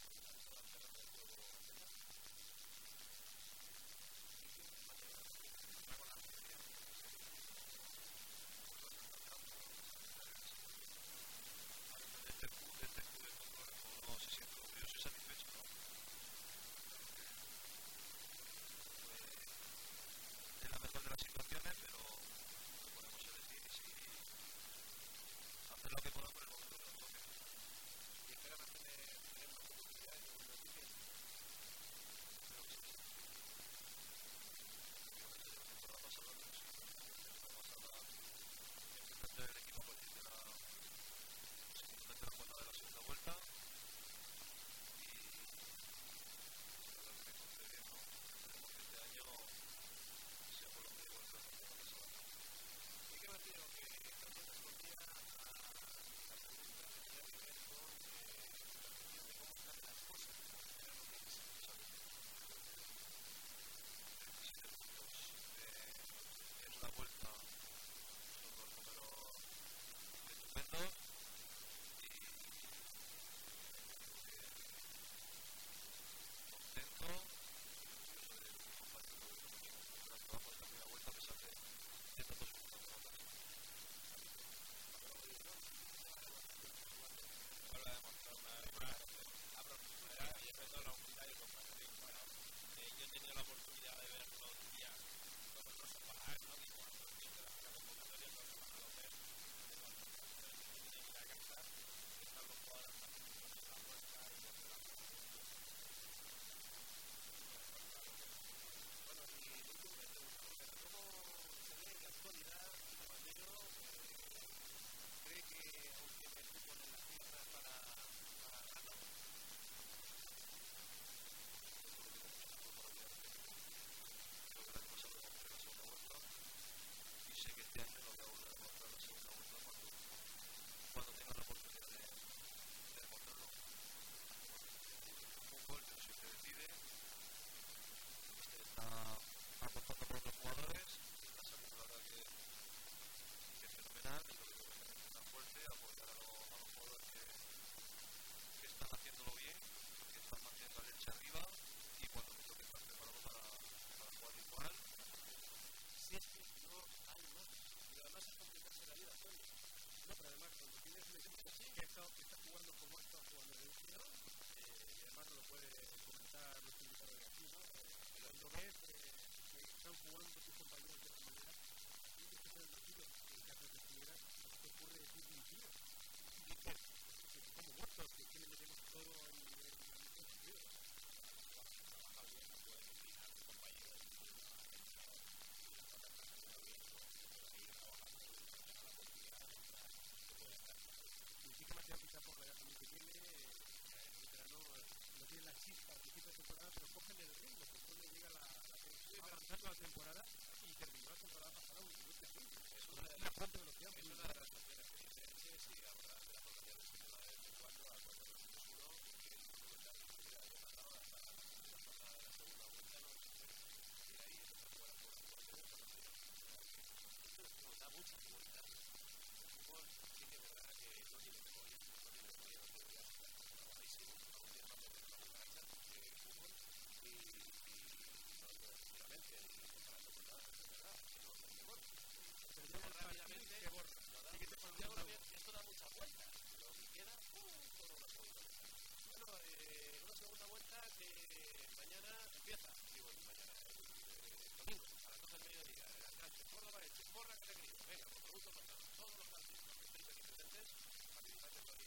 mañana empieza, digo mañana, el domingo, a las 12 del mediodía, en las canchas, Córdoba, Elche, Porra, Peregrino, venga, favor, todos los todos los partidos, los que participantes en la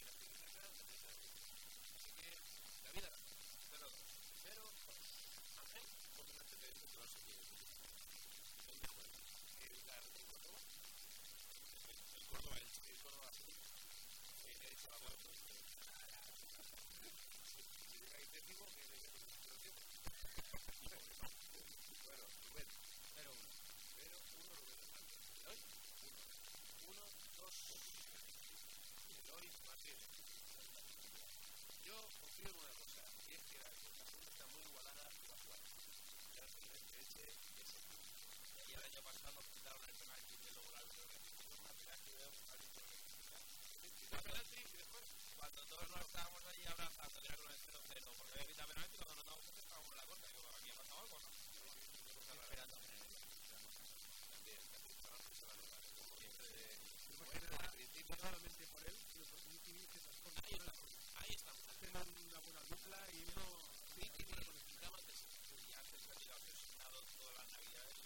así que la vida, pero, pero, Ángel, porque un antecedente que. ¿El? El Córdoba, el Córdoba, queda el tiempo. Bueno, Rubén. 0-1. 0-1 Rubén Hernández. Eloy, 1. 1, 2, Eloy Martínez. Yo confío en una cosa, y es que la situación está muy igualada y va a jugar. Ya el el año pasado quitaron el la penalti de y cuando todos nos estábamos allí abrazando con el 0-0 porque había quitado penalti cuando nos damos cuenta estábamos en la corta digo aquí ha pasado algo ¿no? esperando también también estaba pensando como siempre de Al principio por ahí dupla y antes. Todas las navidades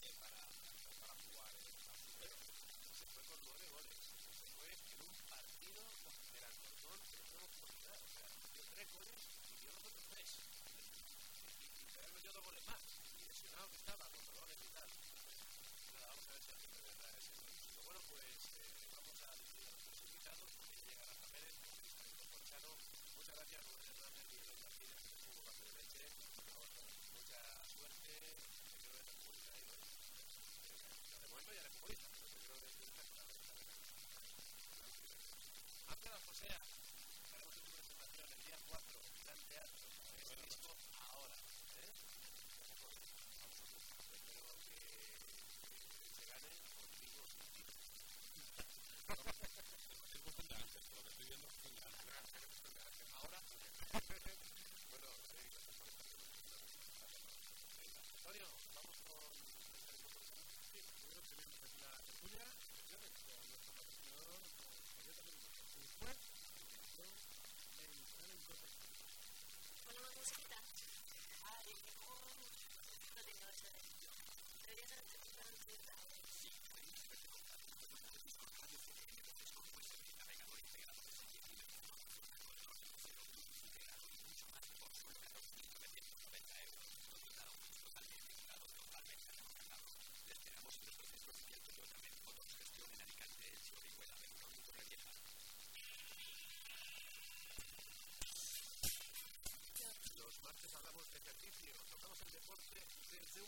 eh, para, jugar el se fue con fue un partido del Alcorcón que y otros tres. Y, y, y se metió dos goles más. Estaba, con dolores. Nada, vamos a ver si hace de verdad ese éxito. Bueno, pues eh, vamos a decir a nuestros invitados, porque ya llega Rafa Pérez, porque está en Corchano. Muchas gracias, Rubén Hernández y Eloy Martínez, que estuvo parte de leche. Mucha suerte, te quiero ver República y hoy. De momento ya eres futbolista, pero te quiero ver República con la venta de Ángela Josea, haremos tu presentación el día 4, Gran Teatro, el disco ahora. ¿eh? Espero que se gane contigo sin ti. Es bastante antes, por lo que estoy viendo es bastante antes. Ahora, bueno, sí, con. Antonio, vamos con Sí, primero tenemos aquí la tertulia, con nuestro patrocinador, con Toyota Merino. Y después, dirección de Insana Incorporación. Ponemos musiquita. Ay, mejor no tenía esa Deberías haber escuchado en cierta. Sí,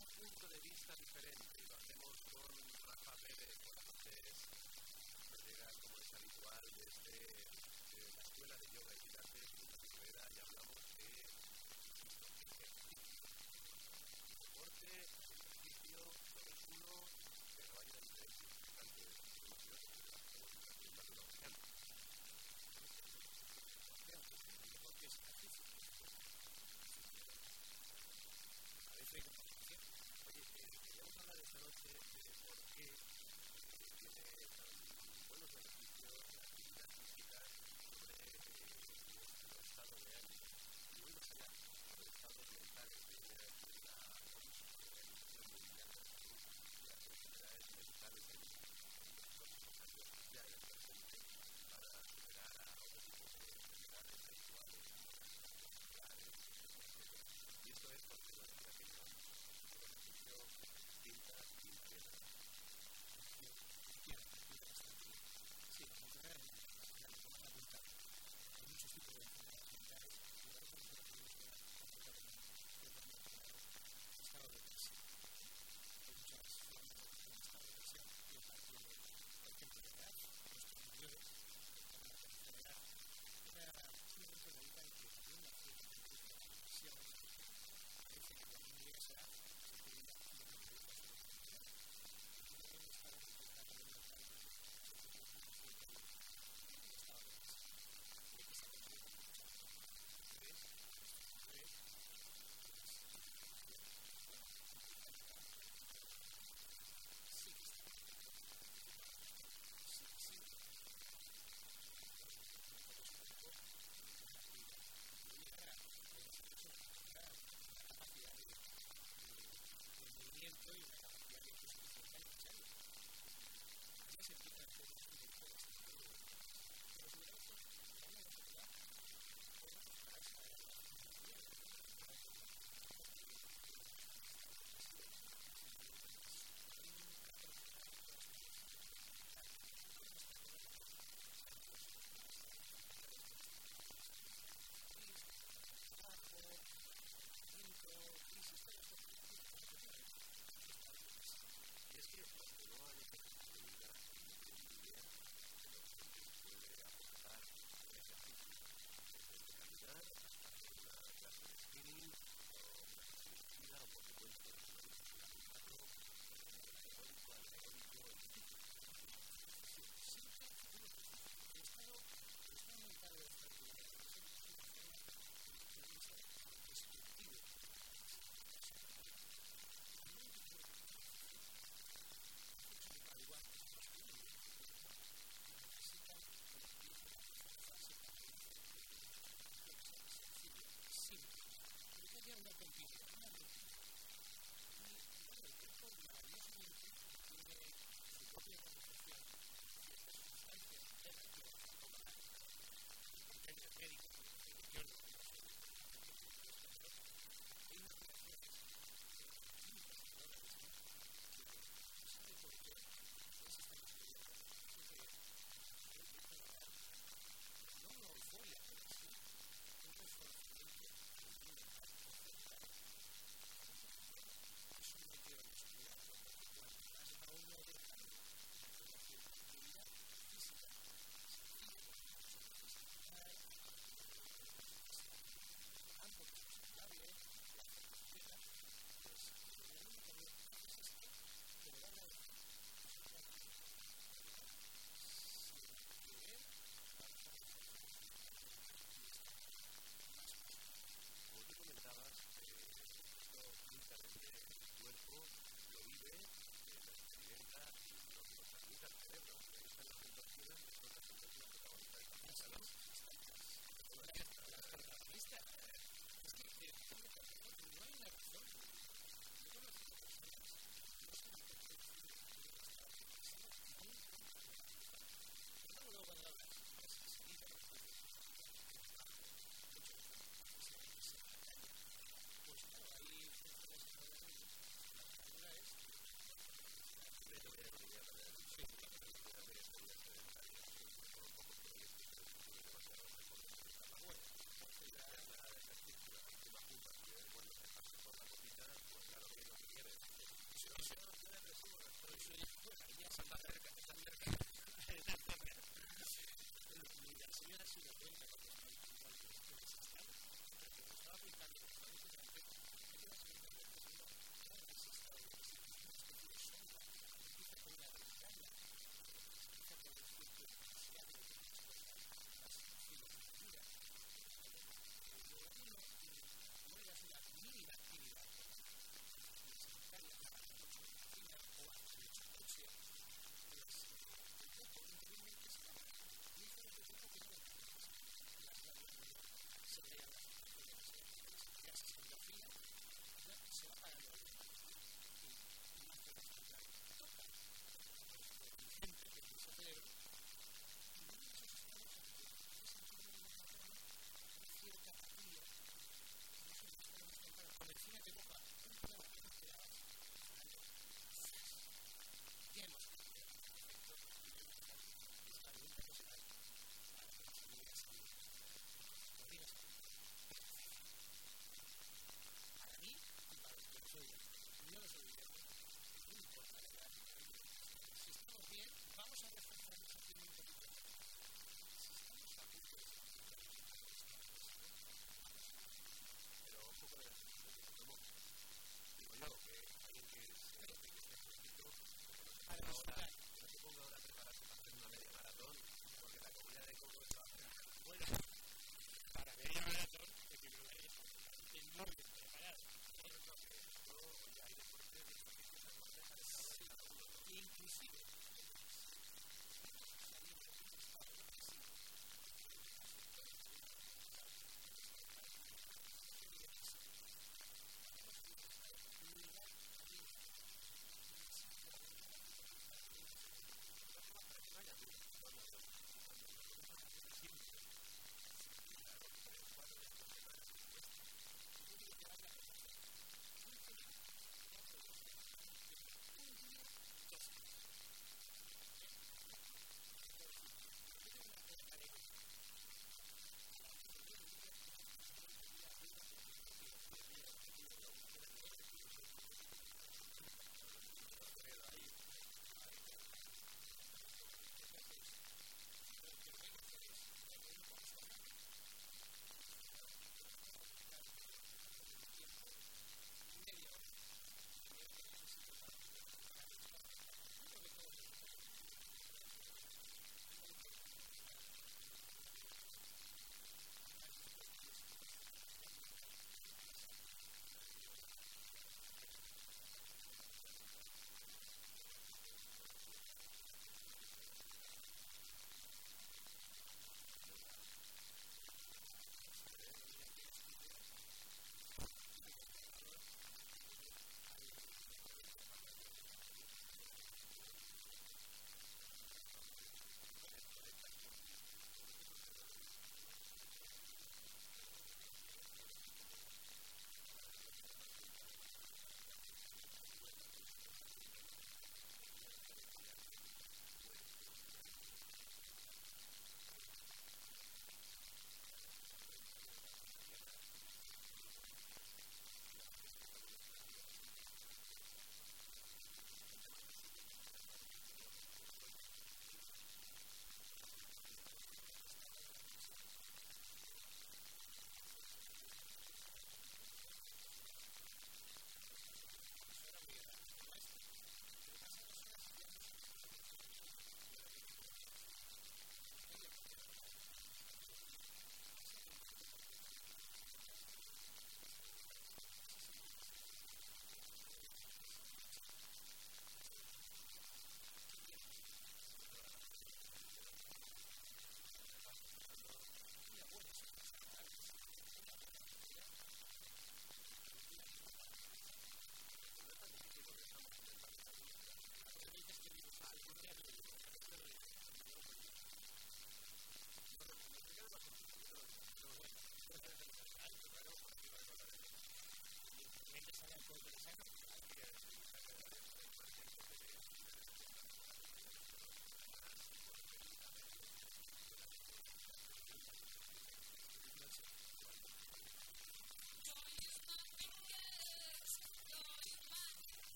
un punto de vista diferente. Lo hacemos con Rafa Pérez, buenas como es habitual, desde la Escuela de Yoga y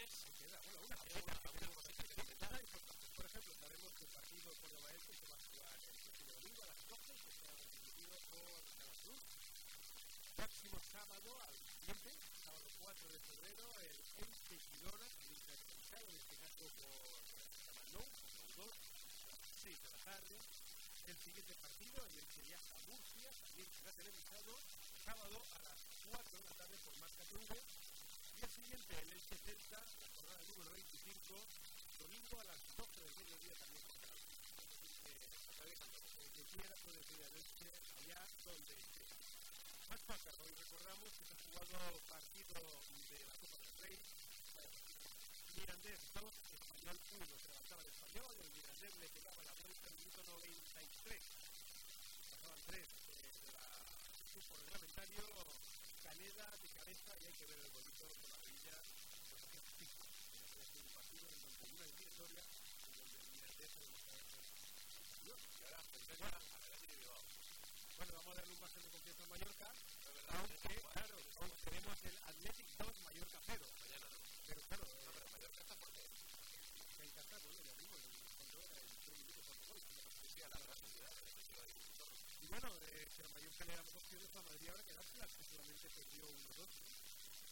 Pero antes, queda, bueno, una alguna, alguna cosita que comentar. Por ejemplo, sabemos que el partido Córdoba-Elche se va a jugar el próximo domingo a las 12, que será transmitido por Canal Plus. Próximo sábado, al siguiente, sábado 4 de febrero, el Elche Girona, se ha realizado, en este caso por Nou, Canal 2, a las 6 de la tarde. El siguiente partido, el Elche viaja a Murcia, también será televisado sábado a las 4 de la tarde por Marca TV. Y el siguiente, el Elche Celta, la jornada número 25, domingo a las 12 del mediodía también por Canal. El que quiera puede ir a Elche allá donde esté. Más falta, hoy recordamos que se ha jugado partido de la Copa del Rey. Mirandés 2, Español 1, se levantaba el Español, el Mirandés le pegaba la vuelta en el minuto 93. Pasaban 3 de la reglamentario, Caneda de cabeza y hay que ver el bolito con la Y ahora, a Atlético de Bilbao. bueno, vamos a darle un margen de confianza a Mallorca, aunque, claro, tenemos el Athletic 2 Mallorca 0. Mañana, ¿no? Pero claro, No, pero Mallorca está fuerte. se encanta, bueno, ya era el 3 minutos cuando gol, Sí, a la gran Bilbao. Y bueno, eh, si a Mallorca le damos opciones a Madrid ahora que solamente perdió 1-2.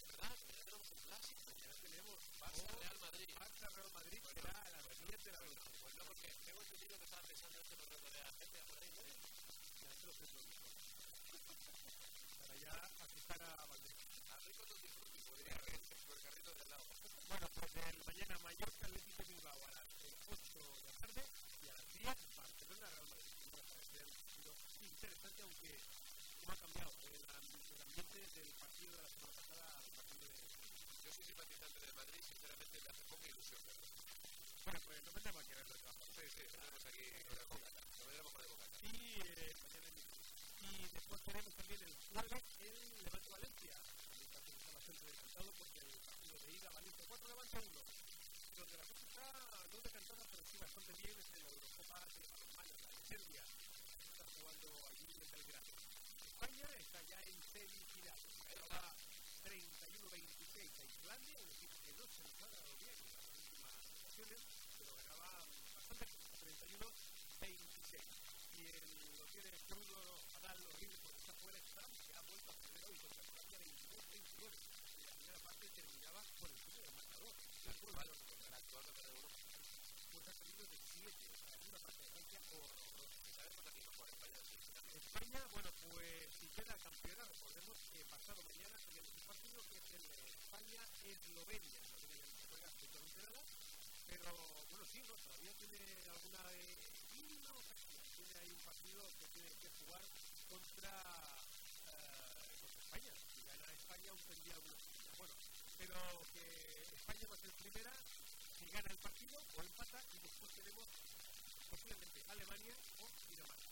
¿Verdad? Tenemos un clásico. Ya tenemos Barça Real Madrid. Barça Real Madrid, será a las 10 de la noche. Pues no, porque tengo entendido que estaba pensando esto no de la gente por ahí, ¿no? Ya lo sé, lo mismo. Para ya asustar a Valdés. A Rico no disfruto, podría haber por el carrito del lado. Bueno, pues el mañana Mallorca Atlético Bilbao a las 8 de la tarde y a las 10 Barcelona Real Madrid. Me parece un partido interesante, aunque ha cambiado el ambiente del partido de la semana pasada al partido de. Yo soy simpatizante del Madrid, sinceramente me hace poca ilusión verlo. Bueno, pues no pensamos que verlo de Sí, sí, tenemos aquí eh, con el Bocata. Lo veremos con el Bocata. Y mañana Y después tenemos también el jueves el Levante Valencia. Está bastante descansado porque el partido de ida Valencia 4 Levante 1. Donde la cosa está no decantada, pero sí bastante bien es en la Eurocopa de Balonmano, la Serbia. Está jugando allí en Belgrado. España está ya en semifinales. Ahí va 30. Irlanda, un equipo que no se nos ha dado bien en las últimas ocasiones, pero ganaba bastante 31-26. Y en lo tiene crudo, fatal, horrible, porque está fuera Francia, ha vuelto a perder hoy contra Croacia 22-29. Y la primera parte terminaba con el fútbol del marcador. Es muy malo, porque era 4 cada uno. Pues ha salido de 7 de Francia horrorosa. ¿Sabes cuánto tiempo juega España? Bueno, pues si queda campeona, recordemos que pasado mañana tenemos un partido que es el de España-Eslovenia. No tiene juega absolutamente nada, pero bueno, sí, ¿no? Todavía tiene alguna eh, mínima ocasión. Tiene ahí un partido que tiene que jugar contra, eh, España. Si gana España, tendría alguna posibilidad. Bueno, pero que España va a ser primera si gana el partido o empata y después tenemos posiblemente Alemania o Dinamarca.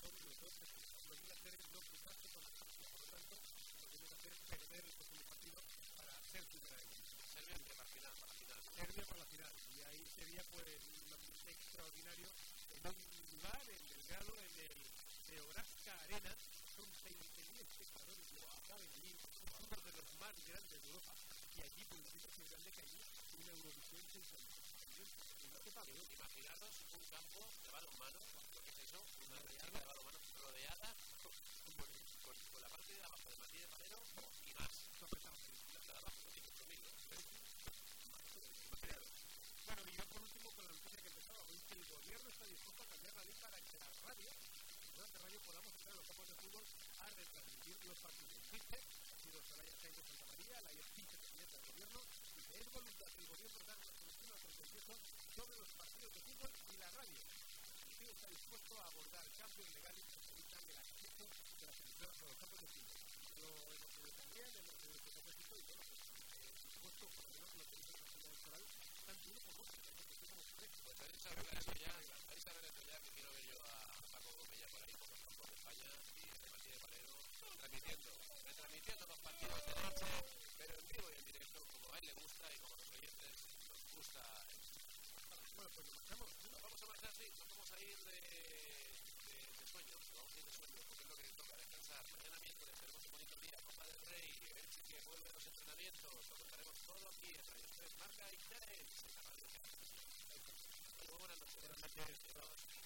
Son los dos que lo que hacer es no cruzarse con la Francia. Por lo tanto, lo que tiene que hacer es perder el próximo partido para ser de ellos. Serbia que para final, para final. Serbia para la final. Y ahí sería pues un ambiente extraordinario en un lugar, en Belgrado, en el Neobraska Arena. Son 20.000 espectadores que acaben allí, uno de los más grandes de Europa. Y allí, por lo menos, es grande que allí una Eurovisión se hizo. No se pague, ¿no? Imaginaros un campo de balonmano, lo que es eso, una rechica de balonmano rodeada con, con, con la parte de abajo de Matías de Madero y más. Que La de abajo, tiene conmigo. Bueno, y yo por último con la noticia que empezaba, hoy que el gobierno está dispuesto a cambiar la ley para que la radio, las de radio podamos entrar los campos de fútbol a retransmitir los partidos. Dice, ha sido Soraya Sáenz de Santa María, la vicepresidenta del gobierno, es voluntad del gobierno dar una solución al contencioso sobre los partidos de fútbol y la radio. El tío está dispuesto a abordar cambios legales que permitan el acceso de las emisoras a los campos de fútbol. Lo hemos tenido también, hemos tenido este propósito y bueno, pues, eh, por supuesto, por lo menos lo que dice la Junta Electoral, tanto uno como otro, porque somos tres. Pues habéis sabido esto ya, habéis sabido esto ya que quiero ver yo a Paco Gómez ya por ahí por los campos de España y de Matías de Valero transmitiendo, retransmitiendo los partidos de noche, pero en vivo y en directo, como a él le gusta y como los oyentes nos gusta. Bueno, pues nos marchamos. Nos vamos a marchar, sí, nos vamos a ir de, de, de sueño, nos vamos a ir de sueño, porque es lo que toca descansar. Mañana miércoles tenemos un bonito día, Copa del Rey, Elche que vuelve a los entrenamientos. Lo contaremos todo aquí en Radio 3 Marca y James, en la radio que Buenas noches. Buenas noches.